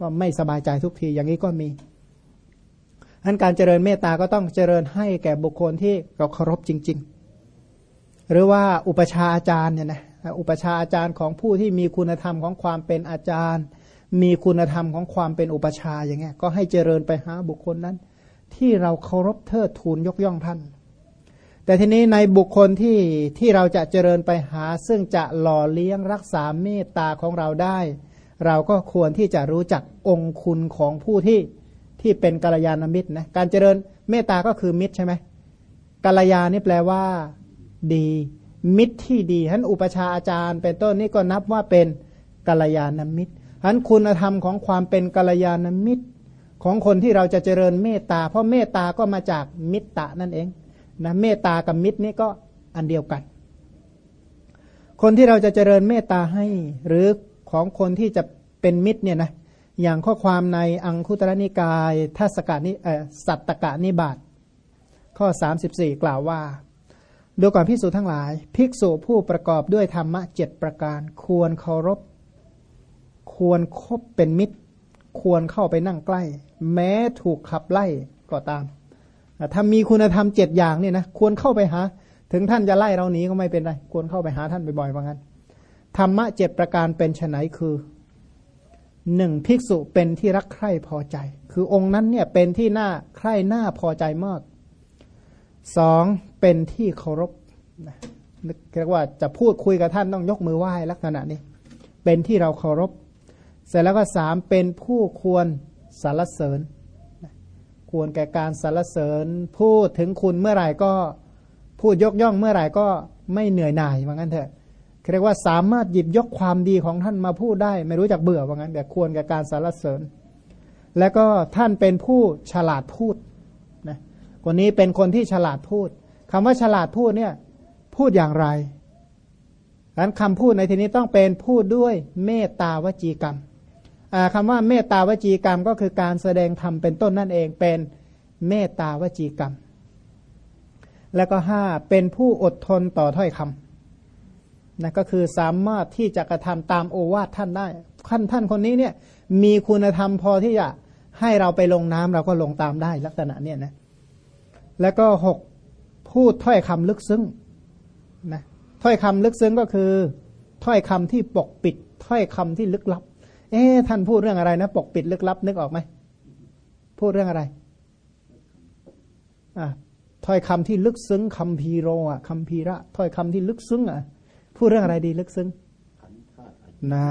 ก็ไม่สบายใจทุกทีอย่างนี้ก็มีอันการเจริญเมตตาก็ต้องเจริญให้แก่บุคคลที่เราเคารพจริง ๆ หรือว่าอุปชาอาจารย์เนี่ยนะ อุปชาอาจารย์ของผู้ที่มีคุณธรรมของความเป็นอาจารย์ มีคุณธรรมของความเป็นอุปชาอย่างเงี้ยก็ให้เจริญไปหาบุคคลนั้น ที่เราเคารพเทิดทูนยกย่องท่าน แต่ทีนี้ในบุคคลที่ที่เราจะเจริญไปหา ซึ่งจะหล่อเลี้ยงรักษาเมตตาของเราได้ เราก็ควรที่จะรู้จักองคุณของผู้ที่ที่เป็นกัลยาณมิตรนะการเจริญเมตตาก็คือมิตรใช่ไหมกัลยานี่แปลว่า ดี มิตรที่ดีท่านอุปชาอาจารย์ เป็นต้นนี่ก็นับว่าเป็นกัลยาณมิตรท่านคุณธรรมของความเป็นกัลยาณมิตร ของคนที่เราจะเจริญเมตตา เพราะเมตตาก็มาจากมิตรตะนั่นเองนะเมตตากับมิตรนี่ก็อันเดียวกัน คนที่เราจะเจริญเมตตาให้ หรือของคนที่จะเป็นมิตรเนี่ยนะอย่างข้อความในอังคุตรนิกายทัศกานิสัตตกานิบาตข้อ 34 กล่าวว่า ดูก่อนภิกษุทั้งหลาย ภิกษุผู้ประกอบด้วยธรรมะเจ็ดประการ ควรเคารพ ควรคบเป็นมิตร ควรเข้าไปนั่งใกล้ แม้ถูกขับไล่ก็ตามถ้ามีคุณธรรมเจ็ดอย่างเนี่ยนะควรเข้าไปหา ถึงท่านจะไล่เราหนีก็ไม่เป็นไร ควรเข้าไปหาท่านบ่อยๆว่างั้นธรรมะเจ็ดประการเป็นไนคือหนึ่งภิกษุเป็นที่รักใคร่พอใจ คือองค์นั้นเนี่ยเป็นที่น่าใคร่น่าพอใจมาก สองเป็นที่เคารพเรียกว่าจะพูดคุยกับท่านต้องยกมือไหว้ลักษณะนี้ เป็นที่เราเคารพ เสร็จแล้วก็สามเป็นผู้ควรสรรเสริญ ควรแก่การสรรเสริญ พูดถึงคุณเมื่อไหร่ก็พูดยกย่องเมื่อไหร่ก็ไม่เหนื่อยหน่ายว่างั้นเถอะเรียกว่าสามารถหยิบยกความดีของท่านมาพูดได้ ไม่รู้จักเบื่อว่างั้นแต่ควรแกับการสรรเสริญ แล้วก็ท่านเป็นผู้ฉลาดพูด คนนี้เป็นคนที่ฉลาดพูดคำว่าฉลาดพูดเนี่ย พูดอย่างไรดังนั้นคำพูดในที่นี้ต้องเป็นพูดด้วยเมตตาวจีกรรมคำว่าเมตตาวจีกรรมก็คือการแสดงธรรมเป็นต้นนั่นเองเป็นเมตตาวจีกรรม แล้วก็ห้าเป็นผู้อดทนต่อถ้อยคำนะก็คือสามารถที่จะกระทำตามโอวาทท่านได้ท่านท่านคนนี้เนี่ยมีคุณธรรมพอที่จะให้เราไปลงน้ำเราก็ลงตามได้ลักษณะเนี่ยนะ แล้วก็หกพูดถ้อยคำลึกซึ้งนะถ้อยคำลึกซึ้งก็คือ ถ้อยคำที่ปกปิด ถ้อยคำที่ลึกลับ เอ๊ะท่านพูดเรื่องอะไรนะ ปกปิดลึกลับ นึกออกไหมพูดเรื่องอะไรอ่าถ้อยคำที่ลึกซึ้งคำพีโรอะคำพีระ ถ้อยคำที่ลึกซึ้งอะพูดเรื่องอะไรดีลึกซึ้งนะ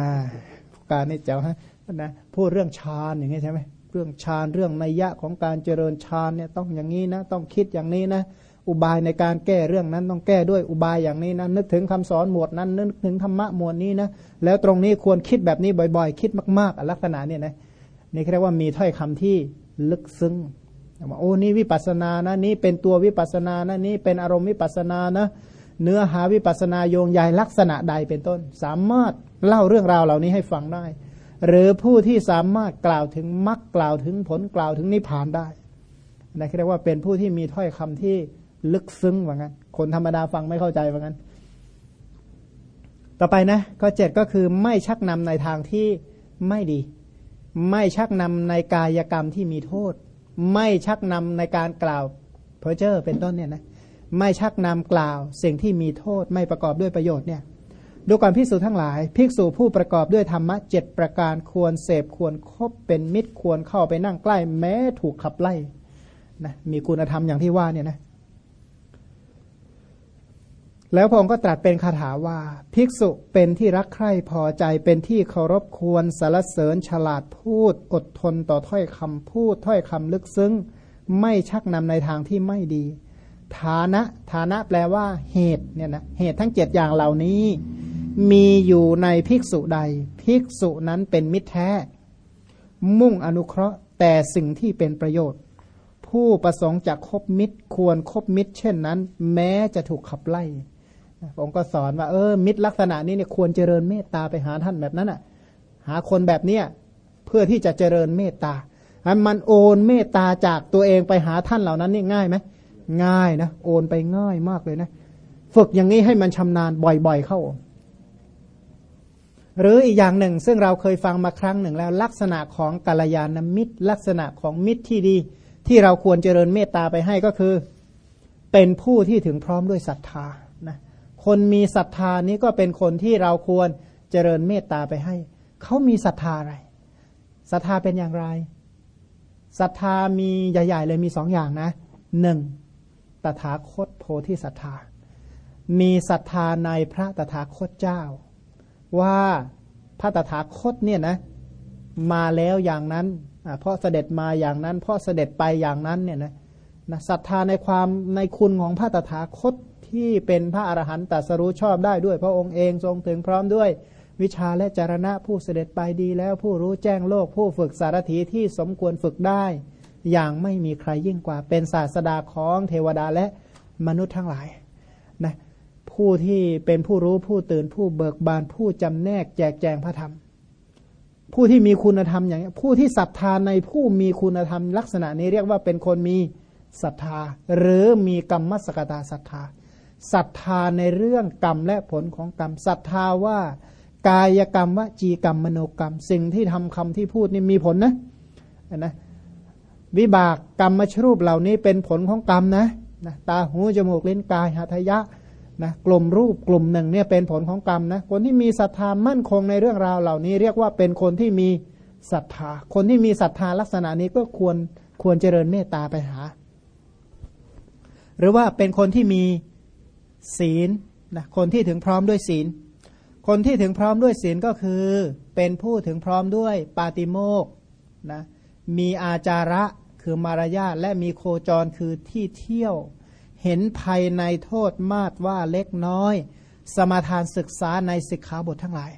การนี่เจ้าฮะนะพูดเรื่องฌานอย่างงี้ใช่ไหม เรื่องฌานเรื่องนัยยะของการเจริญฌานเนี่ยต้องอย่างนี้นะต้องคิดอย่างนี้นะอุบายในการแก้เรื่องนั้นต้องแก้ด้วยอุบายอย่างนี้นะนึกถึงคำสอนหมวดนั้นนึกถึงธรรมะหมวดนี้นะแล้วตรงนี้ควรคิดแบบนี้บ่อยๆ คิดมากๆลักษณะเนี่ยนะนี่เรียกว่ามีถ้อยคำที่ลึกซึ้งว่าโอ้นี่วิปัสนานะนี่เป็นตัววิปัสนานะนี่เป็นอารมณ์วิปัสนานะเนื้อหาวิปัสนาโยงใยลักษณะใดเป็นต้น สามารถเล่าเรื่องราวเหล่านี้ให้ฟังได้ หรือผู้ที่สามารถกล่าวถึงมรรคกล่าวถึงผลกล่าวถึงนิพพานได้นะเรียกว่าเป็นผู้ที่มีถ้อยคำที่ลึกซึ้งว่างั้น คนธรรมดาฟังไม่เข้าใจว่างั้น ต่อไปนะก็เจ็ดก็คือไม่ชักนำในทางที่ไม่ดี ไม่ชักนำในกายกรรมที่มีโทษ ไม่ชักนำในการกล่าวเพอเจอร์เป็นต้นเนี่ยนะไม่ชักนำกล่าวสิ่งที่มีโทษไม่ประกอบด้วยประโยชน์เนี่ย ดูก่อนภิกษุทั้งหลาย ภิกษุผู้ประกอบด้วยธรรมะเจ็ดประการควรเสพควรครบเป็นมิตรควรเข้าไปนั่งใกล้แม้ถูกขับไล่นะมีคุณธรรมอย่างที่ว่าเนี่ยนะแล้วพระองค์ก็ตรัสเป็นคาถาว่า ภิกษุเป็นที่รักใคร่พอใจเป็นที่เคารพควรสารเสริญฉลาดพูด อดทนต่อถ้อยคำพูดถ้อยคำลึกซึ้ง ไม่ชักนำในทางที่ไม่ดี ฐานะฐานะแปลว่าเหตุเนี่ยนะเหตุทั้งเจ็ดอย่างเหล่านี้ มีอยู่ในภิกษุใด ภิกษุนั้นเป็นมิตรแท้ มุ่งอนุเคราะห์แต่สิ่งที่เป็นประโยชน์ ผู้ประสงค์จะคบมิตรควรคบมิตร เช่นนั้น แม้จะถูกขับไล่ผมก็สอนว่าเออมิตรลักษณะนี้เนี่ยควรเจริญเมตตาไปหาท่านแบบนั้นอะ หาคนแบบเนี้ยเพื่อที่จะเจริญเมตตาอันมันโอนเมตตาจากตัวเองไปหาท่านเหล่านั้นนี่ง่ายไหมง่ายนะโอนไปง่ายมากเลยนะ ฝึกอย่างนี้ให้มันชำนาญบ่อยๆเข้า หรืออีกอย่างหนึ่ง ซึ่งเราเคยฟังมาครั้งหนึ่งแล้ว ลักษณะของกาลยานมิตร ลักษณะของมิตรที่ดี ที่เราควรเจริญเมตตาไปให้ก็คือ เป็นผู้ที่ถึงพร้อมด้วยศรัทธานะคนมีศรัทธานี้ก็เป็นคนที่เราควรเจริญเมตตาไปให้ เขามีศรัทธาอะไรศรัทธาเป็นอย่างไรศรัทธามีใหญ่ ๆ เลยมีสองอย่างนะหนึ่งตถาคตโพธิศรัทธา มีศรัทธาในพระตถาคตเจ้า ว่าพระตถาคตเนี่ยนะ มาแล้วอย่างนั้นเพราะเสด็จมาอย่างนั้น เพราะเสด็จไปอย่างนั้นเนี่ยนะศรัทธาในความในคุณของพระตถาคตที่เป็นพระอรหันต์ตัสรู้ชอบได้ด้วย พระองค์เองทรงถึงพร้อมด้วย วิชาและจารณะผู้เสด็จไปดีแล้วผู้รู้แจ้งโลกผู้ฝึกสารถีที่สมควรฝึกได้ อย่างไม่มีใครยิ่งกว่าเป็นศาสดาของเทวดาและมนุษย์ทั้งหลาย ผู้ที่เป็นผู้รู้ผู้ตื่นผู้เบิกบานผู้จำแนกแจกแจงพระธรรม ผู้ที่มีคุณธรรมอย่างนี้ผู้ที่ศรัทธาในผู้มีคุณธรรม ลักษณะนี้เรียกว่าเป็นคนมีศรัทธา หรือมีกรรมสกตาศรัทธาศรัทธาในเรื่องกรรมและผลของกรรมศรัทธาว่ากายกรรมวจีกรรมมโนกรรม สิ่งที่ทำคำที่พูดนี่มีผลนะนะวิบากกรรมมชรูปเหล่านี้เป็นผลของกรรมนะนะตาหูจมูกลิ้นกายหัตถยะ นะกลุ่มรูปกลุ่มหนึ่งเนี่ยเป็นผลของกรรมนะคนที่มีศรัทธามั่นคงในเรื่องราวเหล่านี้ เรียกว่าเป็นคนที่มีศรัทธา คนที่มีศรัทธาลักษณะนี้ก็ควรควรเจริญเมตตาไปหา หรือว่าเป็นคนที่มีศีลนะคนที่ถึงพร้อมด้วยศีล คนที่ถึงพร้อมด้วยศีลก็คือ เป็นผู้ถึงพร้อมด้วยปาติโมกนะมีอาจาระคือมารยาทและมีโคจรคือที่เที่ยว เห็นภัยในโทษมาดว่าเล็กน้อย สมาทานศึกษาในสิกขาบททั้งหลาย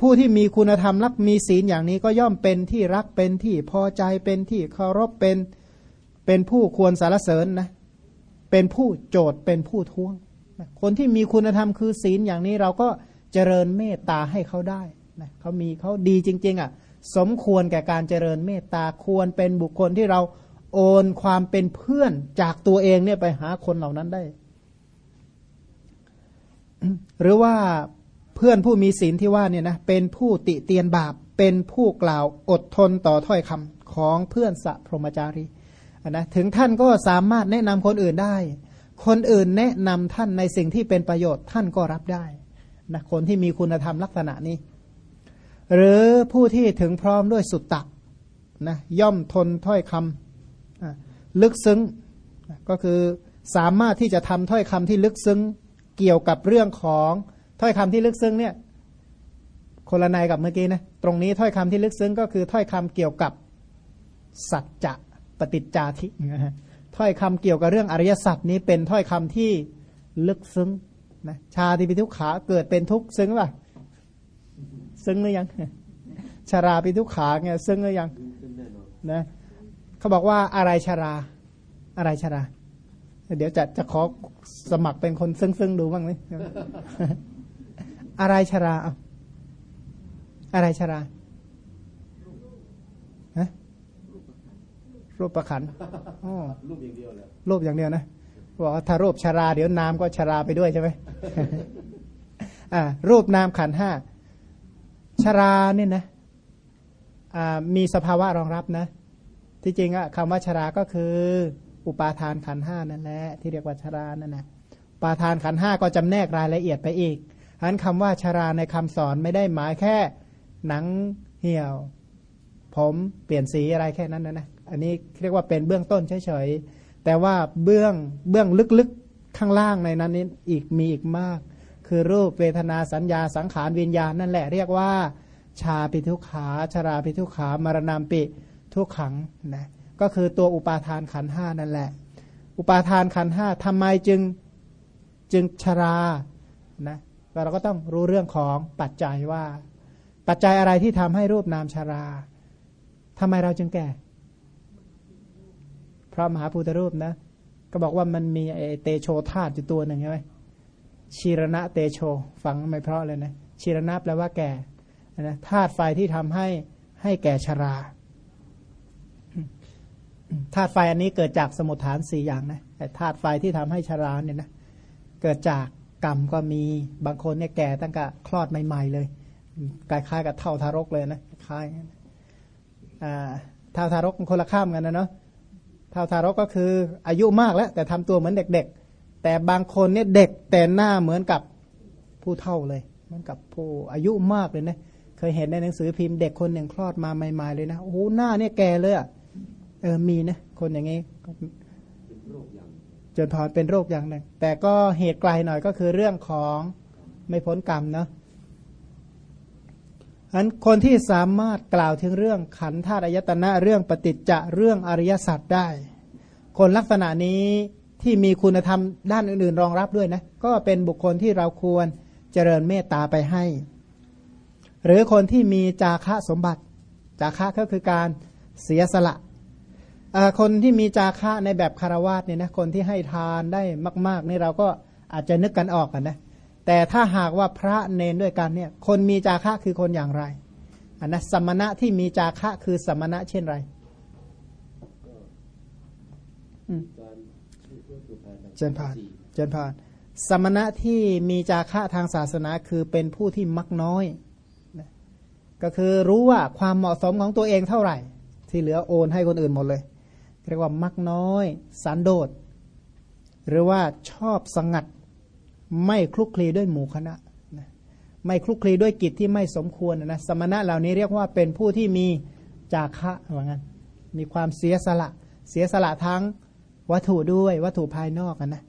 ผู้ที่มีคุณธรรมรักมีศีลอย่างนี้ก็ย่อมเป็นที่รักเป็นที่พอใจเป็นที่เคารพเป็นเป็นผู้ควรสารเสริญนะเป็นผู้โจทย์เป็นผู้ท้วง คนที่มีคุณธรรมคือศีลอย่างนี้เราก็เจริญเมตตาให้เขาได้นะเขามีเขาดีจริง ๆอะสมควรแก่การเจริญเมตตาควรเป็นบุคคลที่เรา โอนความเป็นเพื่อนจากตัวเองเนี่ยไปหาคนเหล่านั้นได้ หรือว่าเพื่อนผู้มีศีลที่ว่าเนี่ยนะเป็นผู้ติเตียนบาป เป็นผู้กล่าวอดทนต่อถ้อยคำของเพื่อนสัพรมจารีนะถึงท่านก็สามารถแนะนำคนอื่นได้ คนอื่นแนะนำท่านในสิ่งที่เป็นประโยชน์ท่านก็รับได้นะคนที่มีคุณธรรมลักษณะนี้ หรือผู้ที่ถึงพร้อมด้วยสุดตักนะย่อมทนถ้อยคำ ลึกซึ้งก็คือสามารถที่จะทำถ้อยคำที่ลึกซึ้งเกี่ยวกับเรื่องของถ้อยคำที่ลึกซึ้งเนี่ยคนละนายกับเมื่อกี้นะตรงนี้ถ้อยคำที่ลึกซึ้งก็คือถ้อยคำเกี่ยวกับสัจจะปฏิจจาทิถ้อยคำเกี่ยวกับเรื่องอริยสัจนี้เป็นถ้อยคำที่ลึกซึ้งนะชาติปิทุกขาเกิดเป็นทุกข์ซึ้งป่ะซึ้งหรือยังชาราปิทุกขาเงี้ยซึ้งหรือยังนะ เขาบอกว่าอะไรชารา อะไรชารา เดี๋ยวจะจะขอสมัครเป็นคนซึ้งซึ้งดูบ้างไหมอะไรชาราอะไรชารารูปประขันรูปอย่างเดียวเลยรูปอย่างเดียวนะบอกว่าถ้ารูปชารา เดี๋ยวนามก็ชาราไปด้วยใช่ไหมอ่า รูปนามขันห้าชาราเนี่ยนะ อ่า มีสภาวะรองรับนะ ที่จริงอะคำว่าชราก็คือ อุปาทานขันห้านั่นแหละที่เรียกว่าชรานั่นนะปาทานขันห้าก็จำแนกรายละเอียดไปอีกฉะนั้นคำว่าชราในคำสอนไม่ได้หมายแค่หนังเหี่ยว ผมเปลี่ยนสีอะไรแค่นั้นนะนะอันนี้เรียกว่าเป็นเบื้องต้นเฉยๆแต่ว่าเบื้องเบื้องลึกๆข้างล่างในนั้นนี่อีกมีอีกมาก คือรูปเวทนาสัญญาสังขารวิญญาณนั่นแหละเรียกว่า ชาปิทุขาชราปิทุขามรณามปิ ทุกขังนะก็คือตัวอุปาทานขันห้านั่นแหละ อุปาทานขันห้าทำไมจึงจึงชรานะเราก็ต้องรู้เรื่องของปัจจัยว่า ปัจจัยอะไรที่ทำให้รูปนามชาราทำไมเราจึงแก่ เพราะมหาภูตรูปนะ ก็บอกว่ามันมีเตโชธาตุอยู่ตัวหนึ่งใช่ไหมชีรณะเตโชฟังไม่เพราะเลยนะชีรณะแปลว่าแก่นะธาตุไฟที่ทำให้ให้แก่ชรา ธาตุไฟอันนี้เกิดจากสมุทฐานสี่อย่างนะแต่ธาตุไฟที่ทำให้ชราเนี่ยนะเกิดจากกรรมก็มีบางคนเนี่ยแก่ตั้งแต่คลอดใหม่ๆเลยกายคล้ายกับเท่าทารกเลยนะคล้ายเท่าทารกคนละข้ามกันนะเนาะเท่าทารกก็คืออายุมากแล้ว แต่ทำตัวเหมือนเด็ก ๆ แต่บางคนเนี่ยเด็กแต่หน้าเหมือนกับผู้เท่าเลยเหมือนกับผู้อายุมากเลยนะเคยเห็นในหนังสือพิมพ์เด็กคนหนึ่งคลอดมาใหม่ๆเลยนะโอ้โหหน้าเนี่ยแก่เลยอะ เออมีนะ คนอย่างนี้จนพอเป็นโรคอย่างหนึ่งแต่ก็เหตุไกลหน่อยก็คือเรื่องของไม่พ้นกรรมเนาะอันคนที่สามารถกล่าวถึงเรื่องขันธาตุอายตนะเรื่องปฏิจจะเรื่องอริยสัจได้ คนลักษณะนี้ที่มีคุณธรรมด้านอื่นๆ รองรับด้วยนะก็เป็นบุคคลที่เราควรเจริญเมตตาไปให้ หรือคนที่มีจาคะสมบัติ จาคะก็คือการเสียสละ คนที่มีจาคะในแบบคารวาสเนี่ยนะคนที่ให้ทานได้มาก ๆ นี่เราก็อาจจะนึกกันออกกันนะแต่ถ้าหากว่าพระเนนด้วยกันเนี่ยคนมีจาคะคือคนอย่างไรอันนะสมณะที่มีจาคะคือสมณะเช่นไรเจนพานเจนพานสมณะที่มีจาคะทางศาสนาคือเป็นผู้ที่มักน้อย ก็คือรู้ว่าความเหมาะสมของตัวเองเท่าไหร่ ที่เหลือโอนให้คนอื่นหมดเลย เรียกว่ามักน้อย สันโดษ หรือว่าชอบสงัด ไม่คลุกคลีด้วยหมู่คณะนะไม่คลุกคลีด้วยกิจที่ไม่สมควรนะสมณะเหล่านี้เรียกว่าเป็นผู้ที่มีจาคะว่างั้นมีความเสียสละ เสียสละทั้งวัตถุด้วยวัตถุภายนอกนะ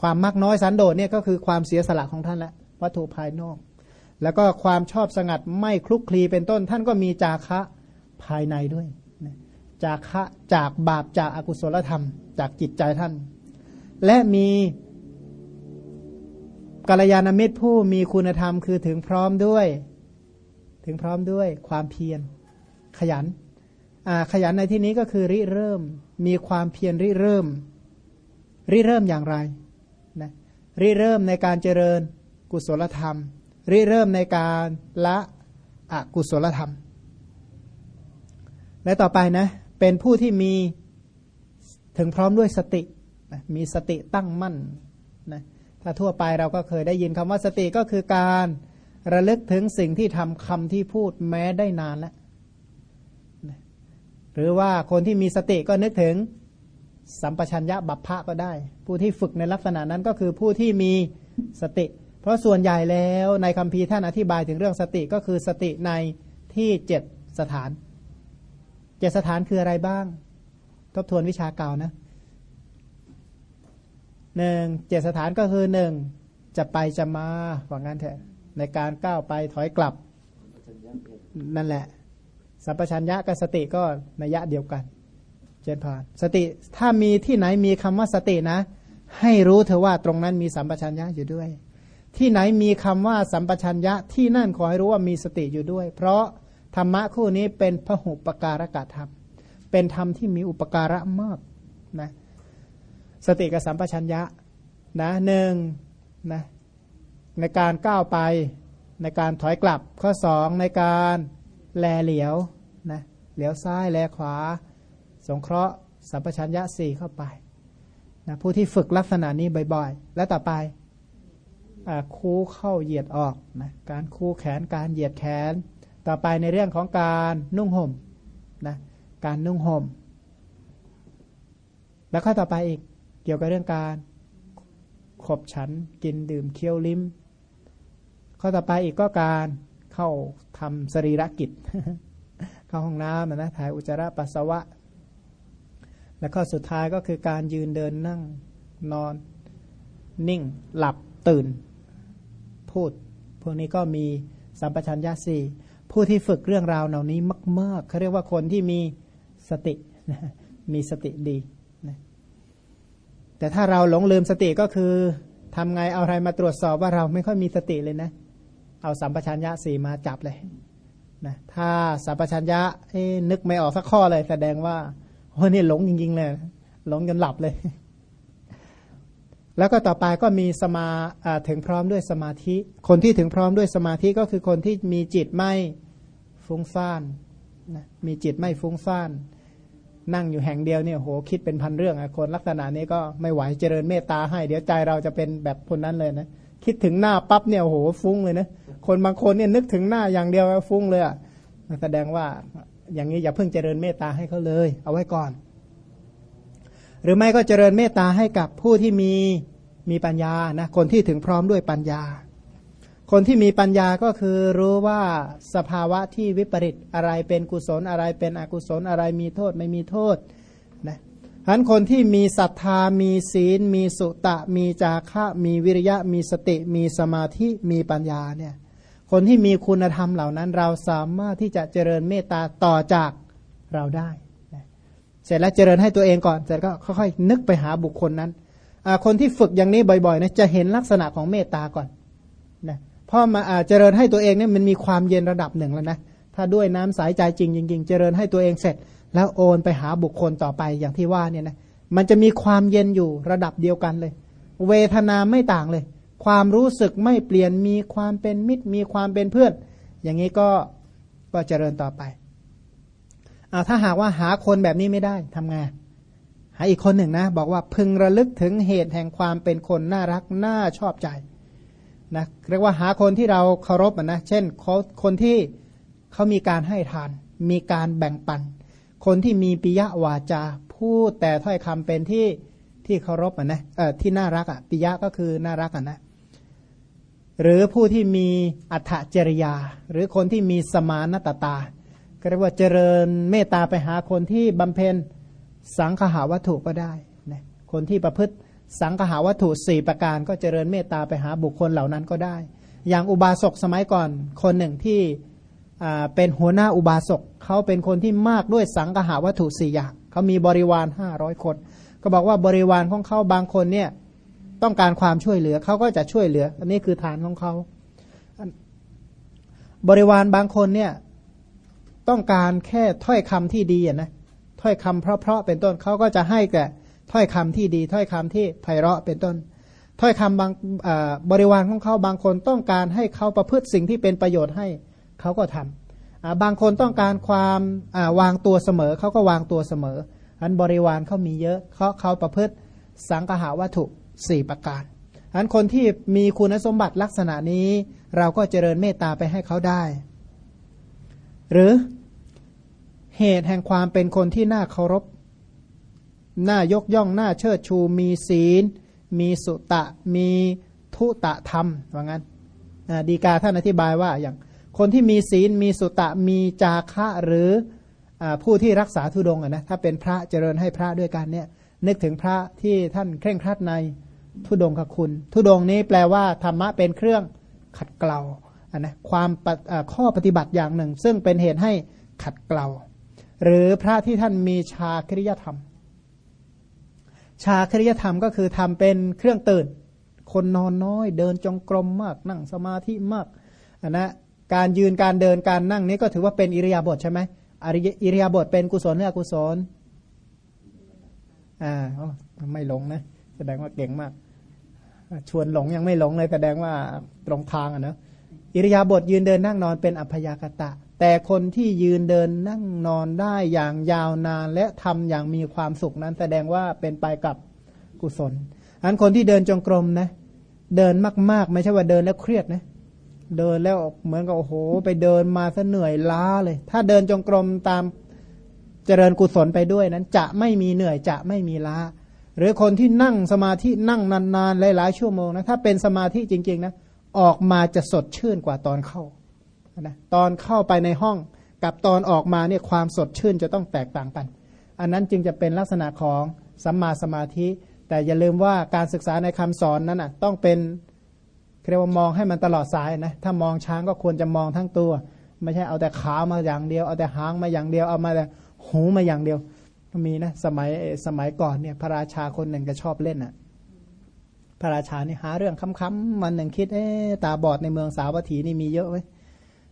ความมักน้อยสันโดษเนี่ยก็คือความเสียสละของท่านละวัตถุภายนอก แล้วก็ความชอบสงัดไม่คลุกคลีเป็นต้น ท่านก็มีจาคะภายในด้วย จาคะจากบาปจากอากุศลธรรม จากจิตใจท่าน และมีกัลยาณมิตรผู้มีคุณธรรมคือถึงพร้อมด้วย ถึงพร้อมด้วยความเพียร ขยันขยันในที่นี้ก็คือริเริ่มมีความเพียรริเริ่ม ริเริ่มอย่างไรนะริเริ่มในการเจริญกุศลธรรม ริเริ่มในการละอกุศลธรรม และต่อไปนะ เป็นผู้ที่มีถึงพร้อมด้วยสติมีสติตั้งมั่นนะถ้าทั่วไปเราก็เคยได้ยินคำว่าสติก็คือการระลึกถึงสิ่งที่ทำคำที่พูดแม้ได้นานแล้วหรือว่าคนที่มีสติก็นึกถึงสัมปชัญญะบัพพะก็ได้ ผู้ที่ฝึกในลักษณะนั้นก็คือผู้ที่มีสติ เพราะส่วนใหญ่แล้วในคำพีท่านอธิบายถึงเรื่องสติก็คือสติในที่เจ็ดสถาน เจสถานคืออะไรบ้าง ทบทวนวิชาเก่านะหนึ่งเจตสถานก็คือหนึ่งจะไปจะมาว่างั้นเถอะในการก้าวไปถอยกลับ นั่นแหละ สัมปชัญญะกับสติก็นัยยะเดียวกัน เจนพานสติถ้ามีที่ไหนมีคำว่าสตินะ ให้รู้เถอะว่าตรงนั้นมีสัมปชัญญะอยู่ด้วย ที่ไหนมีคำว่าสัมปชัญญะที่นั่นขอให้รู้ว่ามีสติอยู่ด้วย เพราะ ธรรมะคู่นี้เป็นพหุปการกะธรรม เป็นธรรมที่มีอุปการะมากนะสติกับสัมปชัญญะนะหนึ่งนะในการก้าวไปในการถอยกลับข้อสองในการแลเหลียวนะเหลียวซ้ายแลขวา สงเคราะห์ สัมปชัญญะสี่เข้าไปนะผู้ที่ฝึกลักษณะนี้บ่อยๆ แล้วต่อไปคู่เข้าเหยียดออกนะการคู่แขนการเหยียดแขน ต่อไปในเรื่องของการนุ่งห่มนะการนุ่งห่ม แล้วข้อต่อไปอีกเกี่ยวกับเรื่องการขบฉันกินดื่มเคี้ยวลิ้ม ข้อต่อไปอีกก็การเข้าทำสรีรกิจ เข้าห้องน้ำนะถ่ายอุจจาระปัสสาวะ แล้วก็สุดท้ายก็คือการยืนเดินนั่งนอน นิ่ง หลับตื่น พูด พวกนี้ก็มีสัมปชัญญะสี่ ผู้ที่ฝึกเรื่องราวเหล่านี้มากๆเขาเรียกว่าคนที่มีสตินะมีสติดีนะแต่ถ้าเราหลงลืมสติก็คือทำไงเอาอะไรมาตรวจสอบว่าเราไม่ค่อยมีสติเลยนะ เอาสัมปชัญญะสี่มาจับเลยนะถ้าสัมปชัญญะนึกไม่ออกสักข้อเลย แสดงว่าโอ้นี่หลงจริงๆเลยหลงจนหลับเลย แล้วก็ต่อไปก็มีสมาถึงพร้อมด้วยสมาธิ คนที่ถึงพร้อมด้วยสมาธิก็คือคนที่มีจิตไม่ฟุ้งซ่านนะมีจิตไม่ฟุ้งซ่าน นั่งอยู่แห่งเดียวเนี่ยโหคิดเป็นพันเรื่องอะคนลักษณะนี้ก็ไม่ไหวเจริญเมตตาให้ เดี๋ยวใจเราจะเป็นแบบคนนั้นเลยนะคิดถึงหน้าปั๊บเนี่ยโหฟุ้งเลยนะคนบางคนเนี่ยนึกถึงหน้าอย่างเดียวฟุ้งเลยอะแสดงว่าอย่างนี้อย่าเพิ่งเจริญเมตตาให้เขาเลย เอาไว้ก่อน หรือไม่ก็เจริญเมตตาให้กับผู้ที่มีมีปัญญานะคนที่ถึงพร้อมด้วยปัญญา คนที่มีปัญญาก็คือรู้ว่าสภาวะที่วิปริตอะไรเป็นกุศลอะไรเป็นอกุศลอะไรมีโทษไม่มีโทษนะฉะนั้นคนที่มีศรัทธา มีศีล มีสุตะ มีจาคะ มีวิริยะ มีสติ มีสมาธิ มีปัญญาเนี่ย คนที่มีคุณธรรมเหล่านั้นเราสามารถที่จะเจริญเมตตาต่อจากเราได้ เสร็จแล้วเจริญให้ตัวเองก่อนเสร็จก็ค่อยๆนึกไปหาบุคคลนั้นคนที่ฝึกอย่างนี้บ่อยๆนะจะเห็นลักษณะของเมตตาก่อนนะพอมาเจริญให้ตัวเองเนี่ยมันมีความเย็นระดับหนึ่งแล้วนะถ้าด้วยน้ำสายใจจริงจริงๆเจริญให้ตัวเองเสร็จ แล้วโอนไปหาบุคคลต่อไปอย่างที่ว่าเนี่ยนะมันจะมีความเย็นอยู่ระดับเดียวกันเลย เวทนาไม่ต่างเลย ความรู้สึกไม่เปลี่ยนมีความเป็นมิตรมีความเป็นเพื่อน อย่างนี้ก็ก็เจริญต่อไป เอาถ้าหากว่าหาคนแบบนี้ไม่ได้ทำไงหาอีกคนหนึ่งนะ บอกว่าพึงระลึกถึงเหตุแห่งความเป็นคนน่ารักน่าชอบใจนะเรียกว่าหาคนที่เราเคารพนะเช่นคนที่เขามีการให้ทาน มีการแบ่งปัน คนที่มีปิยวาจาพูดแต่ถ้อยคำเป็นที่ที่เคารพนะเออที่น่ารักอะปิยะก็คือน่ารักอะนะหรือผู้ที่มีอัตจริยา หรือคนที่มีสมานตตา ก็เรียกว่าเจริญเมตตาไปหาคนที่บำเพ็ญสังขาวัตถุก็ได้นะคนที่ประพฤติสังขาวัตถุสี่ประการ ก็เจริญเมตตาไปหาบุคคลเหล่านั้นก็ได้ อย่างอุบาสกสมัยก่อนคนหนึ่งที่เป็นหัวหน้าอุบาสกเขาเป็นคนที่มากด้วยสังขาวัตถุสี่อย่างเขามีบริวารห้าร้อยคน ก็บอกว่าบริวารของเขาบางคนเนี่ยต้องการความช่วยเหลือเขาก็จะช่วยเหลือ อันนี้คือฐานของเขาบริวารบางคนเนี่ย ต้องการแค่ถ้อยคำที่ดีนะถ้อยคำเพราะๆเป็นต้นเขาก็จะให้แก่ถ้อยคำที่ดี ถ้อยคำที่ไพเราะเป็นต้น ถ้อยคำบางบริวารของเขาบางคนต้องการให้เขาประพฤติสิ่งที่เป็นประโยชน์ให้เขาก็ทำบางคนต้องการความวางตัวเสมอเขาก็วางตัวเสมออันบริวารเขามีเยอะเขาเขาประพฤติสังหาวัตถุสี่ประการอันคนที่มีคุณสมบัติลักษณะนี้ เราก็เจริญเมตตาไปให้เขาได้ หรือ เหตุแห่งความเป็นคนที่น่าเคารพ น่ายกย่อง น่าเชิดชู มีศีล มีสุตะ มีทุตะธรรม ว่างั้นดีกาท่านอธิบายว่าอย่างคนที่มีศีล มีสุตะ มีจาคะหรืออผู้ที่รักษาทุดงนะถ้าเป็นพระเจริญให้พระด้วยกันเนี่ยนึกถึงพระที่ท่านเคร่งครัดในทุดงคคุณ ทุดงนี้แปลว่าธรรมะเป็นเครื่องขัดเกลานะความข้อปฏิบัติอย่างหนึ่ง ซึ่งเป็นเหตุให้ขัดเกลา หรือพระที่ท่านมีชาคริยธรรม ชาคริยธรรมก็คือทำเป็นเครื่องตื่น คนนอนน้อย เดินจงกรมมาก นั่งสมาธิมากนนะการยืนการเดินการนั่งนี้ก็ถือว่าเป็นอิริยาบถใช่ไหมอิริยาบถเป็นกุศลหรืออกุศลอ่าไม่หลงนะ แสดงว่าเก่งมาก ชวนหลงยังไม่หลงเลยแสดงว่าตรงทางอะเนะอิริยาบถยืนเดินนั่งนอนเป็นอัพยากตะ แต่คนที่ยืนเดินนั่งนอนได้อย่างยาวนาน และทำอย่างมีความสุขนั้น แสดงว่าเป็นไปกับกุศลอันคนที่เดินจงกรมนะ เดินมาก ๆ ไม่ใช่ว่าเดินแล้วเครียดนะ เดินแล้วเหมือนกับโอ้โห ไปเดินมาซะเหนื่อยล้าเลย ถ้าเดินจงกรมตามเจริญกุศลไปด้วยนั้น จะไม่มีเหนื่อยจะไม่มีล้า หรือคนที่นั่งสมาธินั่งนานๆหลายๆชั่วโมงนะถ้าเป็นสมาธิจริง ๆ นะ ออกมาจะสดชื่นกว่าตอนเข้า นะตอนเข้าไปในห้องกับตอนออกมาเนี่ยความสดชื่นจะต้องแตกต่างกัน อันนั้นจึงจะเป็นลักษณะของสัมมาสมาธิ แต่อย่าลืมว่าการศึกษาในคำสอนนั้นอะต้องเป็นเรียกว่ามองให้มันตลอดสายนะถ้ามองช้างก็ควรจะมองทั้งตัว ไม่ใช่เอาแต่ขามาอย่างเดียว เอาแต่หางมาอย่างเดียวเอามาแต่หูมาอย่างเดียวมีนะสมัยสมัยก่อนเนี่ยพระราชาคนหนึ่งก็ชอบเล่นอะพระราชานี่หาเรื่องค้ำๆมันหนึ่งคิดเอ๊ตาบอดในเมืองสาวัตถีนี่มีเยอะไว้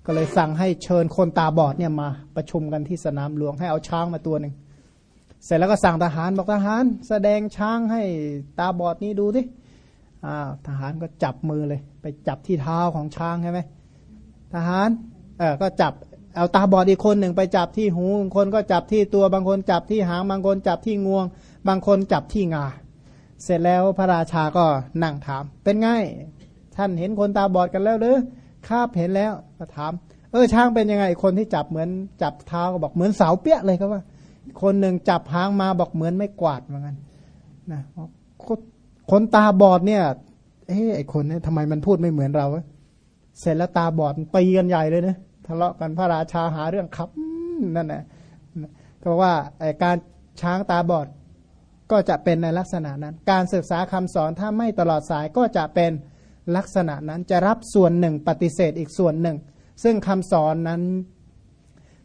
ก็เลยสั่งให้เชิญคนตาบอดเนี่ยมาประชุมกันที่สนามหลวงให้เอาช้างมาตัวหนึ่งเสร็จแล้วก็สั่งทหารบอกทหาร แสดงช้างให้ตาบอดนี้ดูสิอ้าวทหารก็จับมือเลย ไปจับที่เท้าของช้างใช่ไหมทหารเออก็จับเอาตาบอดอีกคนหนึ่งไปจับที่หูบางคนก็จับที่ตัวบางคนจับที่หางบางคนจับที่งวง บางคนจับที่งา เสร็จแล้วพระราชาก็นั่งถาม เป็นไงท่านเห็นคนตาบอดกันแล้วหรือ ข้าเห็นแล้วก็ถาม เออช้างเป็นยังไง คนที่จับเหมือนจับเท้าก็บอกเหมือนเสาเปี้ยเลยครับว่า คนหนึ่งจับหางมาบอกเหมือนไม่กวาดเหมือนกันนะคนตาบอดเนี่ย เอ้ไอคนเนี่ยทำไมมันพูดไม่เหมือนเราเสร็จแล้วตาบอดตีกันใหญ่เลยนะทะเลาะกันพระราชาหาเรื่องครับนั่นแหละก็ว่าการช้างตาบอดก็จะเป็นในลักษณะนั้น การศึกษาคำสอนถ้าไม่ตลอดสายก็จะเป็น ลักษณะนั้นจะรับส่วนหนึ่งปฏิเสธอีกส่วนหนึ่ง ซึ่งคำสอนนั้น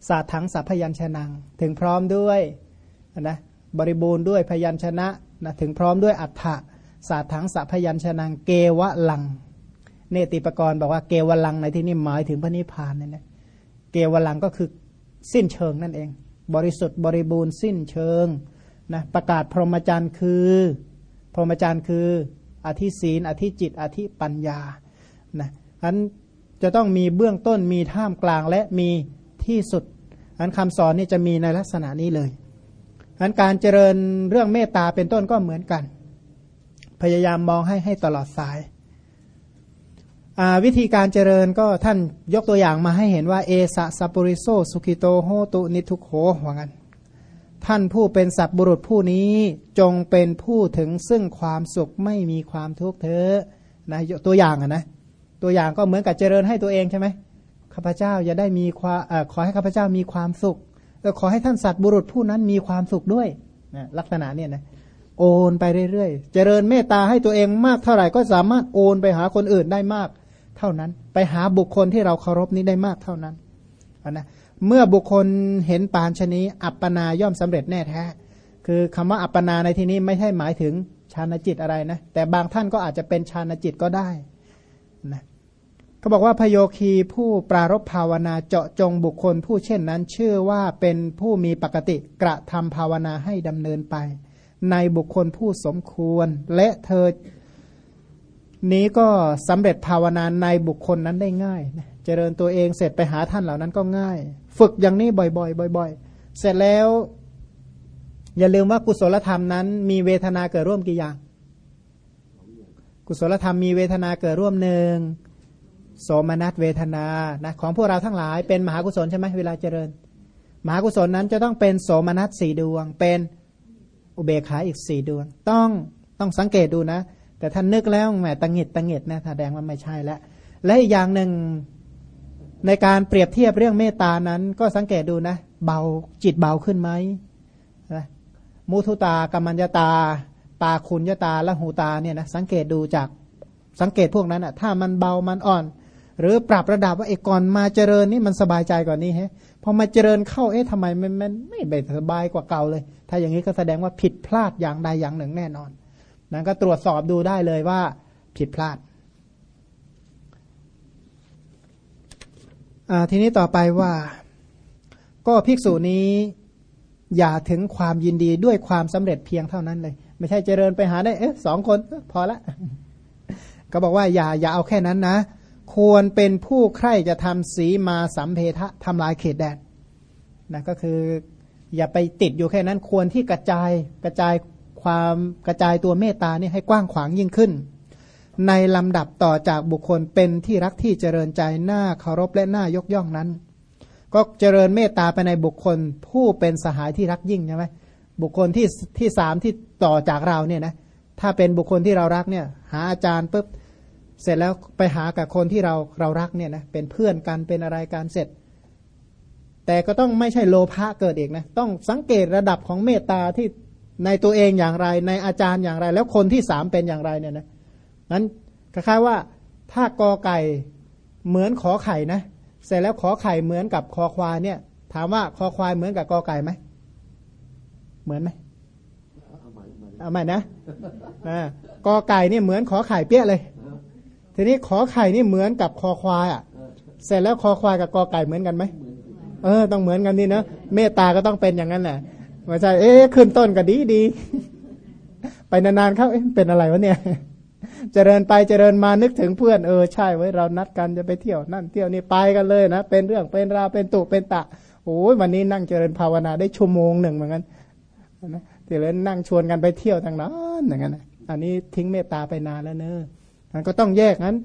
ศาสตร์ทั้งสัพยัญชนะถึงพร้อมด้วยนะบริบูรณ์ด้วยพยัญชนะนะถึงพร้อมด้วยอัฏฐะศาสตร์ทั้งสัพยัญชนะเกวะลัง เนติปกรณ์บอกว่าเกวลังในที่นี้หมายถึงพระนิพพานนี่นะเกวลังก็คือสิ้นเชิงนั่นเอง บริสุทธิ์บริบูรณ์สิ้นเชิงนะประกาศพรหมจรรย์คือ พรหมจรรย์คือ อธิศีล อธิจิต อธิปัญญานะอันจะต้องมีเบื้องต้นมีท่ามกลางและมีที่สุด อันคำสอนนี่จะมีในลักษณะนี้เลยอันการเจริญเรื่องเมตตาเป็นต้นก็เหมือนกัน พยายามมองให้ให้ตลอดสายวิธีการเจริญก็ท่านยกตัวอย่างมาให้เห็นว่า เอสะสัปุริโซสุขิโตโหตุนิทุโขว่างั้น ท่านผู้เป็นสัตบุรุษผู้นี้จงเป็นผู้ถึงซึ่งความสุขไม่มีความทุกข์เถอะนะตัวอย่างอะนะตัวอย่างก็เหมือนกับเจริญให้ตัวเองใช่ไหมข้าพเจ้าจะได้มีความขอให้ข้าพเจ้ามีความสุขแล้วขอให้ท่านสัตบุรุษผู้นั้นมีความสุขด้วยนะลักษณะเนี่ยนะโอนไปเรื่อยๆ เจริญเมตตาให้ตัวเองมากเท่าไหร่ก็สามารถโอนไปหาคนอื่นได้มาก เท่านั้น ไปหาบุคคลที่เราเคารพนี้ได้มากเท่านั้นนะ เมื่อบุคคลเห็นปานชนีอัปปนาย่อมสำเร็จแน่แท้ คือคำว่าอัปปนาในที่นี้ไม่ใช่หมายถึงฌานจิตอะไรนะ แต่บางท่านก็อาจจะเป็นฌานจิตก็ได้นะเขาบอกว่าพโยคีผู้ปรารบภาวนาเจาะจงบุคคล ผู้เช่นนั้นชื่อว่าเป็นผู้มีปกติกระทำภาวนาให้ดำเนินไป ในบุคคลผู้สมควร และเธอนี้ก็สำเร็จภาวนาในบุคคลนั้นได้ง่ายนะเจริญตัวเองเสร็จไปหาท่านเหล่านั้นก็ง่าย ฝึกอย่างนี้บ่อยๆบ่อย ๆ เสร็จแล้ว อย่าลืมว่ากุศลธรรมนั้น มีเวทนาเกิดร่วมกี่อย่าง กุศลธรรมมีเวทนาเกิดร่วมหนึ่งโสมนัสเวทนานะของพวกเราทั้งหลายเป็นมหากุศลใช่ไหมเวลาเจริญ มหากุศลนั้นจะต้องเป็นโสมนัสสี่ดวง เป็นอุเบกขาอีกสี่ดวง ต้องต้องสังเกตดูนะ แต่ท่านนึกแล้วแหมตังหิดตังหิดนะแสดงว่าไม่ใช่แล้วและอีกอย่างหนึ่ง ในการเปรียบเทียบเรื่องเมตานั้น ก็สังเกตดูนะ เบาจิตเบาขึ้นไหมนะมุทุตากัมมัญญาตา ตาคุณยตาและหูตาเนี่ยนะสังเกตดูจากสังเกตพวกนั้นอะถ้ามันเบามันอ่อน หรือปรับระดับว่าเอกก่อนมาเจริญนี่มันสบายใจกว่านี้ฮะพอมาเจริญเข้าเอ๊ะทำไมมันมันไม่เบ็ดสบายกว่าเก่าเลย ถ้าอย่างนี้ก็แสดงว่าผิดพลาดอย่างใดอย่างหนึ่งแน่นอนนั้นก็ตรวจสอบดูได้เลยว่าผิดพลาด ทีนี้ต่อไปว่า ก็ภิกษุนี้อย่าถึงความยินดีด้วยความสำเร็จเพียงเท่านั้นเลย ไม่ใช่เจริญไปหาได้เอ๊ะสองคนพอละ ก็บอกว่าอย่าอย่าเอาแค่นั้นนะ ควรเป็นผู้ใคร่จะทำสีมาสัมเพทะทำลายเขตแดนนะก็คือ อย่าไปติดอยู่แค่นั้นควรที่กระจายกระจายความกระจายตัวเมตตานี่ให้กว้างขวางยิ่งขึ้น ในลำดับต่อจากบุคคลเป็นที่รักที่เจริญใจหน้าเคารพและหน้ายกย่องนั้น ก็เจริญเมตตาไปในบุคคลผู้เป็นสหายที่รักยิ่งใช่ไหมบุคคลที่ที่สามที่ต่อจากเราเนี่ยนะถ้าเป็นบุคคลที่เรารักเนี่ย หาอาจารย์ปุ๊บเสร็จแล้วไปหากับคนที่เราเรารักเนี่ยนะเป็นเพื่อนกันเป็นอะไรกันเสร็จ แต่ก็ต้องไม่ใช่โลภะเกิดเองนะต้องสังเกตระดับของเมตตาที่ในตัวเองอย่างไร ในอาจารย์อย่างไร แล้วคนที่สามเป็นอย่างไรเนี่ยนะ นั้นคล้ายๆว่าถ้ากอไก่เหมือนขอไข่นะ เสร็จแล้วขอไข่เหมือนกับคอควายเนี่ย ถามว่าคอควายเหมือนกับกอไก่ไหมเหมือนไหมเอาใหม่นะกอไก่เนี่ยเหมือนขอไข่เปี้ยเลย ทีนี้ขอไข่นี่เหมือนกับคอควายอะ เสร็จแล้วคอควายกับกอไก่เหมือนกันไหมเออ ต้องเหมือนกันนี่นะเมตตาก็ต้องเป็นอย่างนั้นแหละไม่ใช่เอ๊ะขึ้นต้นก็ดีดีไปนานๆเข้าเอ๊ะเป็นอะไรวะเนี่ย เจริญไปเจริญมานึกถึงเพื่อนเออใช่ไว้ยเรานัดกันจะไปเที่ยวนั่นเที่ยวนี่ไปกันเลยนะ เป็นเรื่องเป็นราวเป็นตุเป็นตะโอ้ยวันนี้นั่งเจริญภาวนาได้ชั่วโมงหนึ่งเหมือนกันนะเจริญนั่งชวนกันไปเที่ยวทางนั้นอย่างนั้นอันนี้ทิ้งเมตตาไปนานแล้วเนอะมันก็ต้องแยกนั้น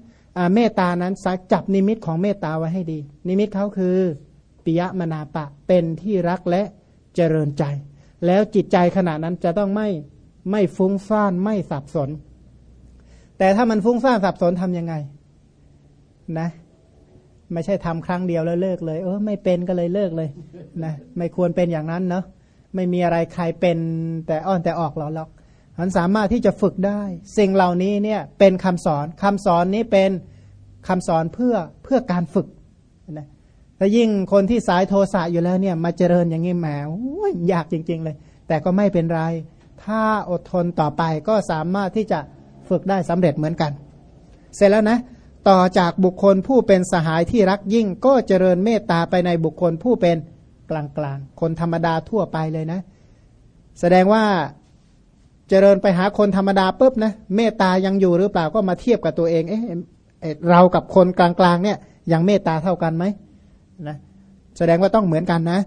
เมตตานั้นสักจับนิมิตของเมตตาไว้ให้ดี นิมิตเขาคือปิยมนาปะเป็นที่รักและเจริญใจ แล้วจิตใจขณะนั้นจะต้องไม่ไม่ฟุ้งซ่านไม่สับสน แต่ถ้ามันฟุ้งซ่านสับสนทำยังไง นะ ไม่ใช่ทำครั้งเดียวแล้วเลิกเลย เออไม่เป็นก็เลยเลิกเลยนะไม่ควรเป็นอย่างนั้นเนาะไม่มีอะไรใครเป็นแต่อ้อนแต่ออกหรอหรอกมันสามารถที่จะฝึกได้ สิ่งเหล่านี้เนี่ยเป็นคำสอนคำสอนนี้เป็นคำสอนเพื่อเพื่อการฝึกนะถ้ายิ่งคนที่สายโทสะอยู่แล้วเนี่ย มาเจริญอย่างนี้แหมโอ้ยยากจริง ๆ เลย แต่ก็ไม่เป็นไร ถ้าอดทนต่อไปก็สามารถที่จะ ฝึกได้สำเร็จเหมือนกัน เสร็จแล้วนะ ต่อจากบุคคลผู้เป็นสหายที่รักยิ่ง ก็เจริญเมตตาไปในบุคคลผู้เป็นกลางๆคนธรรมดาทั่วไปเลยนะ แสดงว่าเจริญไปหาคนธรรมดาปุ๊บนะเมตตายังอยู่หรือเปล่าก็มาเทียบกับตัวเองเอ๊ะเรากับคนกลางๆเนี่ยยังเมตตาเท่ากันไหมนะแสดงว่าต้องเหมือนกันนะ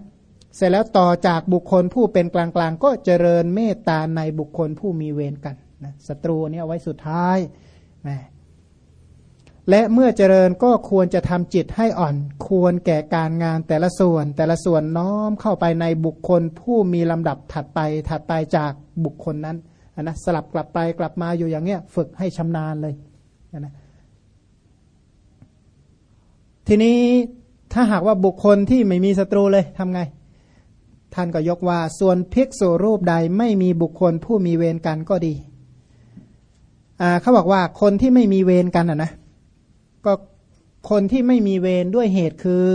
เสร็จแล้วต่อจากบุคคลผู้เป็นกลางๆ ก็เจริญเมตตาในบุคคลผู้มีเวรกัน นะศัตรูเนี่ยเอาไว้สุดท้ายแหมและเมื่อเจริญก็ควรจะทำจิตให้อ่อน ควรแก่การงานแต่ละส่วน แต่ละส่วนน้อมเข้าไปในบุคคลผู้มีลำดับถัดไปถัดไปจากบุคคลนั้นนะสลับกลับไปกลับมาอยู่อย่างเงี้ยฝึกให้ชำนาญเลยนะทีนี้ถ้าหากว่าบุคคลที่ไม่มีศัตรูเลยทำไง ท่านก็ยกว่าส่วนภิกษุรูปใดไม่มีบุคคลผู้มีเวรกันก็ดี เขาบอกว่าคนที่ไม่มีเวรกันอะนะก็คนที่ไม่มีเวรด้วยเหตุคือ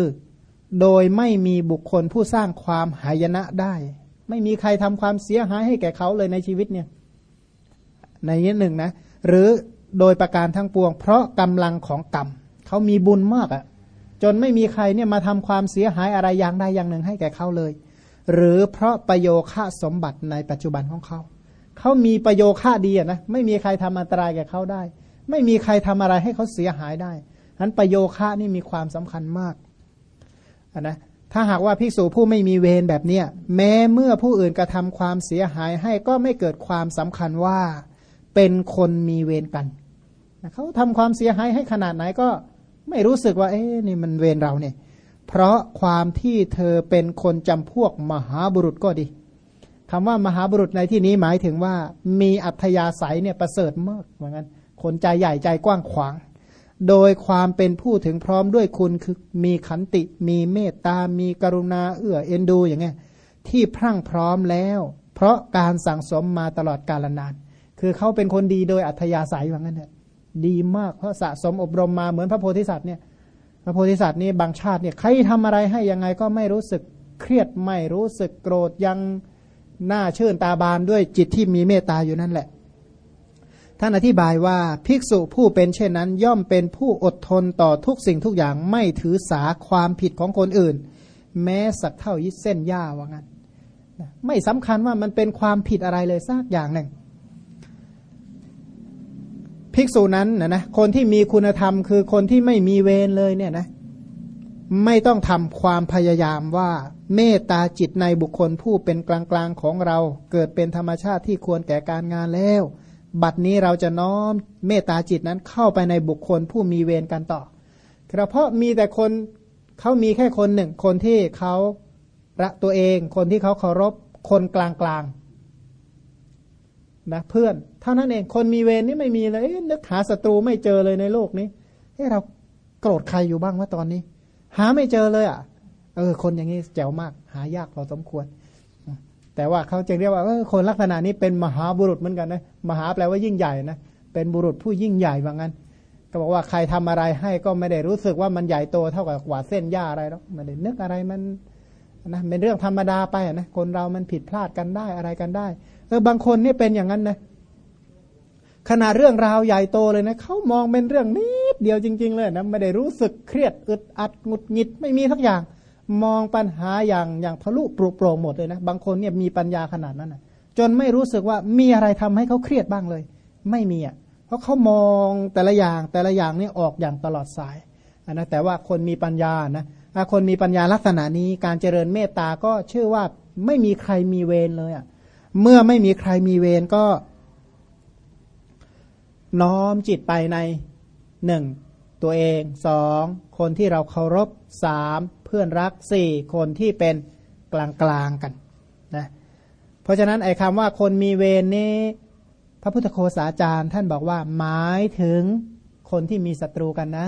โดยไม่มีบุคคลผู้สร้างความหายนะได้ ไม่มีใครทำความเสียหายให้แก่เขาเลยในชีวิตเนี่ยในนี้หนึ่งนะหรือโดยประการทั้งปวง เพราะกำลังของกรรมเขามีบุญมากอะ่ะ จนไม่มีใครเนี่ยมาทำความเสียหายอะไรอย่างใดอย่างหนึ่งให้แก่เขาเลย หรือเพราะประโยค่าสมบัติในปัจจุบันของเขา เขามีประโยค่าดีอะนะไม่มีใครทำอันตรายแก่เขาได้ ไม่มีใครทำอะไรให้เขาเสียหายได้นั้นประโยค่านี่มีความสำคัญมากนะถ้าหากว่าภิกษุผู้ไม่มีเวรแบบเนี้ยแม้เมื่อผู้อื่นกระทำความเสียหายให้ก็ไม่เกิดความสำคัญว่าเป็นคนมีเวรกันเขาทำความเสียหายให้ขนาดไหนก็ไม่รู้สึกว่า เอ๊ะนี่มันเวรเราเนี่ย เพราะความที่เธอเป็นคนจำพวกมหาบุรุษก็ดี คำว่ามหาบุรุษในที่นี้หมายถึงว่ามีอัธยาศัยเนี่ยประเสริฐมากเหมือนกันคนใจใหญ่ใจกว้างขวาง โดยความเป็นผู้ถึงพร้อมด้วยคุณคือมีขันติ มีเมตตา มีกรุณาเอื้อเอ็นดูอย่างเงี้ยที่พรั่งพร้อมแล้ว เพราะการสั่งสมมาตลอดกาลนาน คือเขาเป็นคนดีโดยอัธยาศัยว่างั้นเถอะดีมากเพราะสะสมอบรมมาเหมือนพระโพธิสัตว์เนี่ยพระโพธิสัตว์นี่บางชาติเนี่ยใครทำอะไรให้ยังไงก็ไม่รู้สึกเครียดไม่รู้สึกโกรธยัง หน้าเชื่นตาบานด้วยจิตที่มีเมตตาอยู่นั่นแหละ ท่านอธิบายว่าภิกษุผู้เป็นเช่นนั้น ย่อมเป็นผู้อดทนต่อทุกสิ่งทุกอย่างไม่ถือสาความผิดของคนอื่น แม้สักเท่ายิดเส้นหญ้าว่างั้นไม่สำคัญว่ามันเป็นความผิดอะไรเลยสักอย่างหนึ่งภิกษุนั้นนะนะคนที่มีคุณธรรมคือคนที่ไม่มีเวรเลยเนี่ยนะ ไม่ต้องทำความพยายามว่า เมตตาจิตในบุคคลผู้เป็นกลางๆของเราเกิดเป็นธรรมชาติที่ควรแก่การงานแล้ว บัดนี้เราจะน้อมเมตตาจิตนั้นเข้าไปในบุคคลผู้มีเวรกันต่อเพราะมีแต่คนเขามีแค่คนหนึ่ง คนที่เขารักตัวเอง คนที่เขาเคารพคนกลางนะเพื่อนเท่านั้นเองคนมีเวรนี่ไม่มีเลยนึกหาศัตรูไม่เจอเลยในโลกนี้เฮ้เราโกรธใครอยู่บ้างวะตอนนี้ หาไม่เจอเลยอะ เออ คนอย่างนี้แจ๋วมาก หายากพอสมควร แต่ว่าเขาจึงเรียกว่าเออคนลักษณะนี้เป็นมหาบุรุษเหมือนกันนะ มหาแปลว่ายิ่งใหญ่นะ เป็นบุรุษผู้ยิ่งใหญ่ว่างั้น ก็บอกว่าใครทำอะไรให้ก็ไม่ได้รู้สึกว่ามันใหญ่โตเท่ากับกวาดเส้นหญ้าอะไรหรอกไม่ได้นึกอะไรมันนะเป็นเรื่องธรรมดาไปนะ คนเรามันผิดพลาดกันได้อะไรกันได้ เออบางคนนี่เป็นอย่างนั้นนะ ขนาดเรื่องราวใหญ่โตเลยนะเขามองเป็นเรื่องนิดเดียวจริง ๆ เลยนะไม่ได้รู้สึกเครียดอึดอัดหงุดหงิดไม่มีทักอย่าง มองปัญหาอย่างอย่างทะลุปลุกโปร่งหมดเลยนะบางคนเนี่ยมีปัญญาขนาดนั้นนะจนไม่รู้สึกว่ามีอะไรทำให้เขาเครียดบ้างเลย ไม่มีอะเพราะเขามองแต่ละอย่างแต่ละอย่างนี่ออกอย่างตลอดสายนนะแต่ว่าคนมีปัญญานะถ้าคนมีปัญญาลักษณะนี้การเจริญเมตตาก็ชื่อว่าไม่มีใครมีเวรเลยอะเมื่อไม่มีใครมีเวรก็ น้อมจิตไปในหนึ่งตัวเองสองคนที่เราเคารพสามเพื่อนรักสี่คนที่เป็นกลางกลางกันนะเพราะฉะนั้นไอ้คำว่าคนมีเวรนี้ พระพุทธโฆษาจารย์ท่านบอกว่าหมายถึงคนที่มีศัตรูกันนะ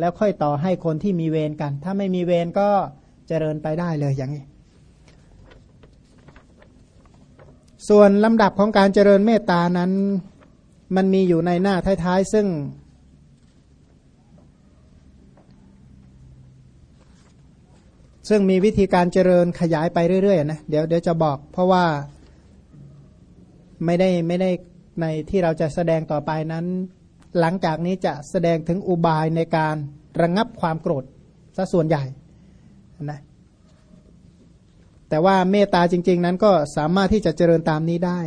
แล้วค่อยต่อให้คนที่มีเวรกัน ถ้าไม่มีเวรก็เจริญไปได้เลยอย่างนี้ ส่วนลำดับของการเจริญเมตตานั้น มันมีอยู่ในหน้าท้าย ๆ ซึ่ง ซึ่งมีวิธีการเจริญขยายไปเรื่อยๆนะเดี๋ยวเดี๋ยวจะบอก เพราะว่าไม่ได้ไม่ได้ในที่เราจะแสดงต่อไปนั้น หลังจากนี้จะแสดงถึงอุบายในการระงงับความโกรธซะส่วนใหญ่นะแต่ว่าเมตตาจริง ๆ นั้นก็สามารถที่จะเจริญตามนี้ได้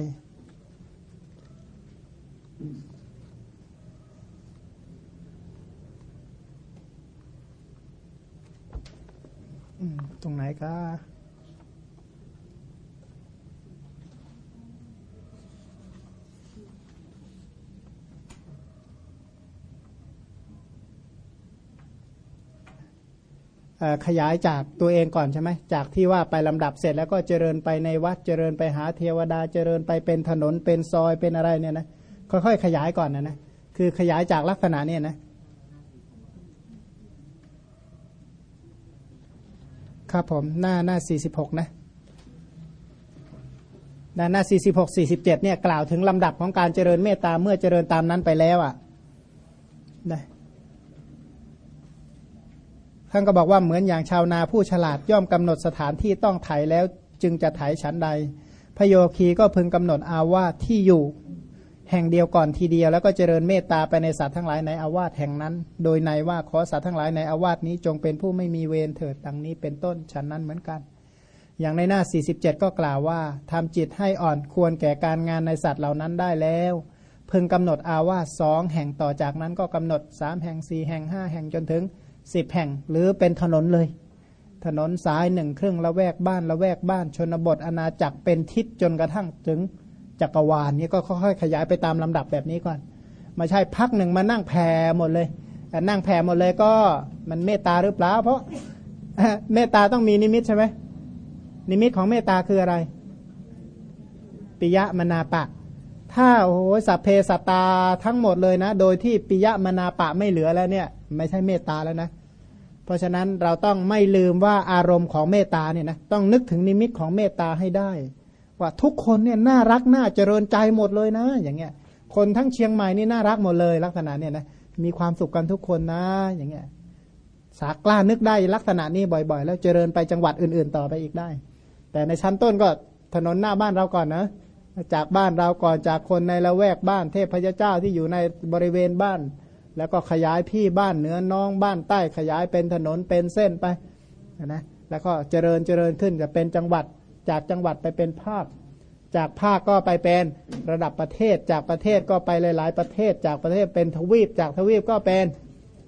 ตรงไหนก็ขยายจากตัวเองก่อนใช่ไหมจากที่ว่าไปลำดับเสร็จแล้วก็เจริญไปในวัดเจริญไปหาเทวดาเจริญไปเป็นถนนเป็นซอยเป็นอะไรเนี่ยนะค่อยๆขยายก่อนนะนะคือขยายจากลักษณะเนี่ยนะ ครับผมหน้าหน้าสี่สิบหกนะหน้าหน้าสี่สิบหกสี่สิบเจ็ดเนี่ยกล่าวถึงลำดับของการเจริญเมตตาเมื่อเจริญตามนั้นไปแล้วอะนะท่านก็บอกว่าเหมือนอย่างชาวนาผู้ฉลาดย่อมกำหนดสถานที่ต้องไถแล้วจึงจะไถชั้นใด พโยคีก็พึงกำหนดอาว่าที่อยู่ แห่งเดียวก่อนทีเดียวแล้วก็เจริญเมตตาไปในสัตว์ทั้งหลายในอาวาสแห่งนั้น โดยในว่าขอสัตว์ทั้งหลายในอาวาสนี้จงเป็นผู้ไม่มีเวรเถิดดังนี้เป็นต้นฉันนั้นเหมือนกัน อย่างในหน้า 47 ก็กล่าวว่าทำจิตให้อ่อนควรแก่การงานในสัตว์เหล่านั้นได้แล้วพึงกำหนดอาวาสสองแห่งต่อจากนั้นก็กำหนดสามแห่งสี่แห่งห้าแห่งจนถึงสิบแห่ง หรือเป็นถนนเลย ถนนสายหนึ่งครึ่งละแวกบ้านละแวกบ้านชนบทอาณาจักรเป็นทิศจนกระทั่งถึง จักรวาลนี้ก็ค่อยๆขยายไปตามลำดับแบบนี้ก่อนมาใช่พักหนึ่งมานั่งแผ่หมดเลยแต่นั่งแผ่หมดเลยก็มันเมตตาหรือเปล่าเพราะเมตตาต้องมีนิมิตใช่ไหมนิมิตของเมตตาคืออะไร ปิยะมนาปะ ถ้าโอ้โหสัพเพสัตตาทั้งหมดเลยนะ โดยที่ปิยะมนาปะไม่เหลือแล้วเนี่ย ไม่ใช่เมตตาแล้วนะ เพราะฉะนั้นเราต้องไม่ลืมว่าอารมณ์ของเมตตาเนี่ยนะต้องนึกถึงนิมิตของเมตตาให้ได้ ว่าทุกคนเนี่ยน่ารักน่าเจริญใจหมดเลยนะ อย่างเงี้ย คนทั้งเชียงใหม่นี่น่ารักหมดเลย ลักษณะเนี่ยนะมีความสุขกันทุกคนนะ อย่างเงี้ยสากล้านึกได้ลักษณะนี้บ่อยๆ แล้วเจริญไปจังหวัดอื่น ๆ ต่อไปอีกได้ แต่ในชั้นต้นก็ถนนหน้าบ้านเราก่อนนะจากบ้านเราก่อนจากคนในละแวกบ้านเทพพเจ้าที่อยู่ในบริเวณบ้าน แล้วก็ขยายพี่บ้านเหนือน้องบ้านใต้ขยายเป็นถนนเป็นเส้นไปนะแล้วก็เจริญเจริญขึ้นจะเป็นจังหวัด จากจังหวัดไปเป็นภาค จากภาคก็ไปเป็นระดับประเทศ จากประเทศก็ไปหลาย ๆ ประเทศ จากประเทศเป็นทวีป จากทวีปก็เป็น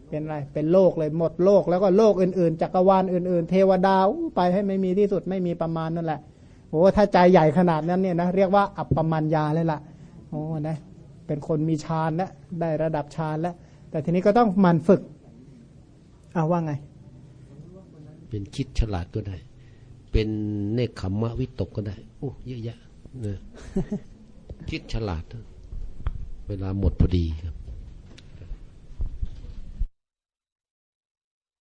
เป็นอะไร เป็นโลกเลยหมดโลก แล้วก็โลกอื่นๆจักรวาลอื่น ๆ เทวดาไปให้ไม่มีที่สุดไม่มีประมาณนั่นแหละโอ้ถ้าใจใหญ่ขนาดนั้นเนี่ยนะเรียกว่าอัปปมัญญาเลยล่ะโอ้นะเป็นคนมีฌานแล้วได้ระดับฌานแล้ว แต่ทีนี้ก็ต้องมันฝึกเอาว่าไง เป็นคิดฉลาดก็ได้ เป็นเนคขมมะวิตกก็ได้โอ้เยอะแยะเนี่ยคิดฉลาด เวลาหมดพอดีครับ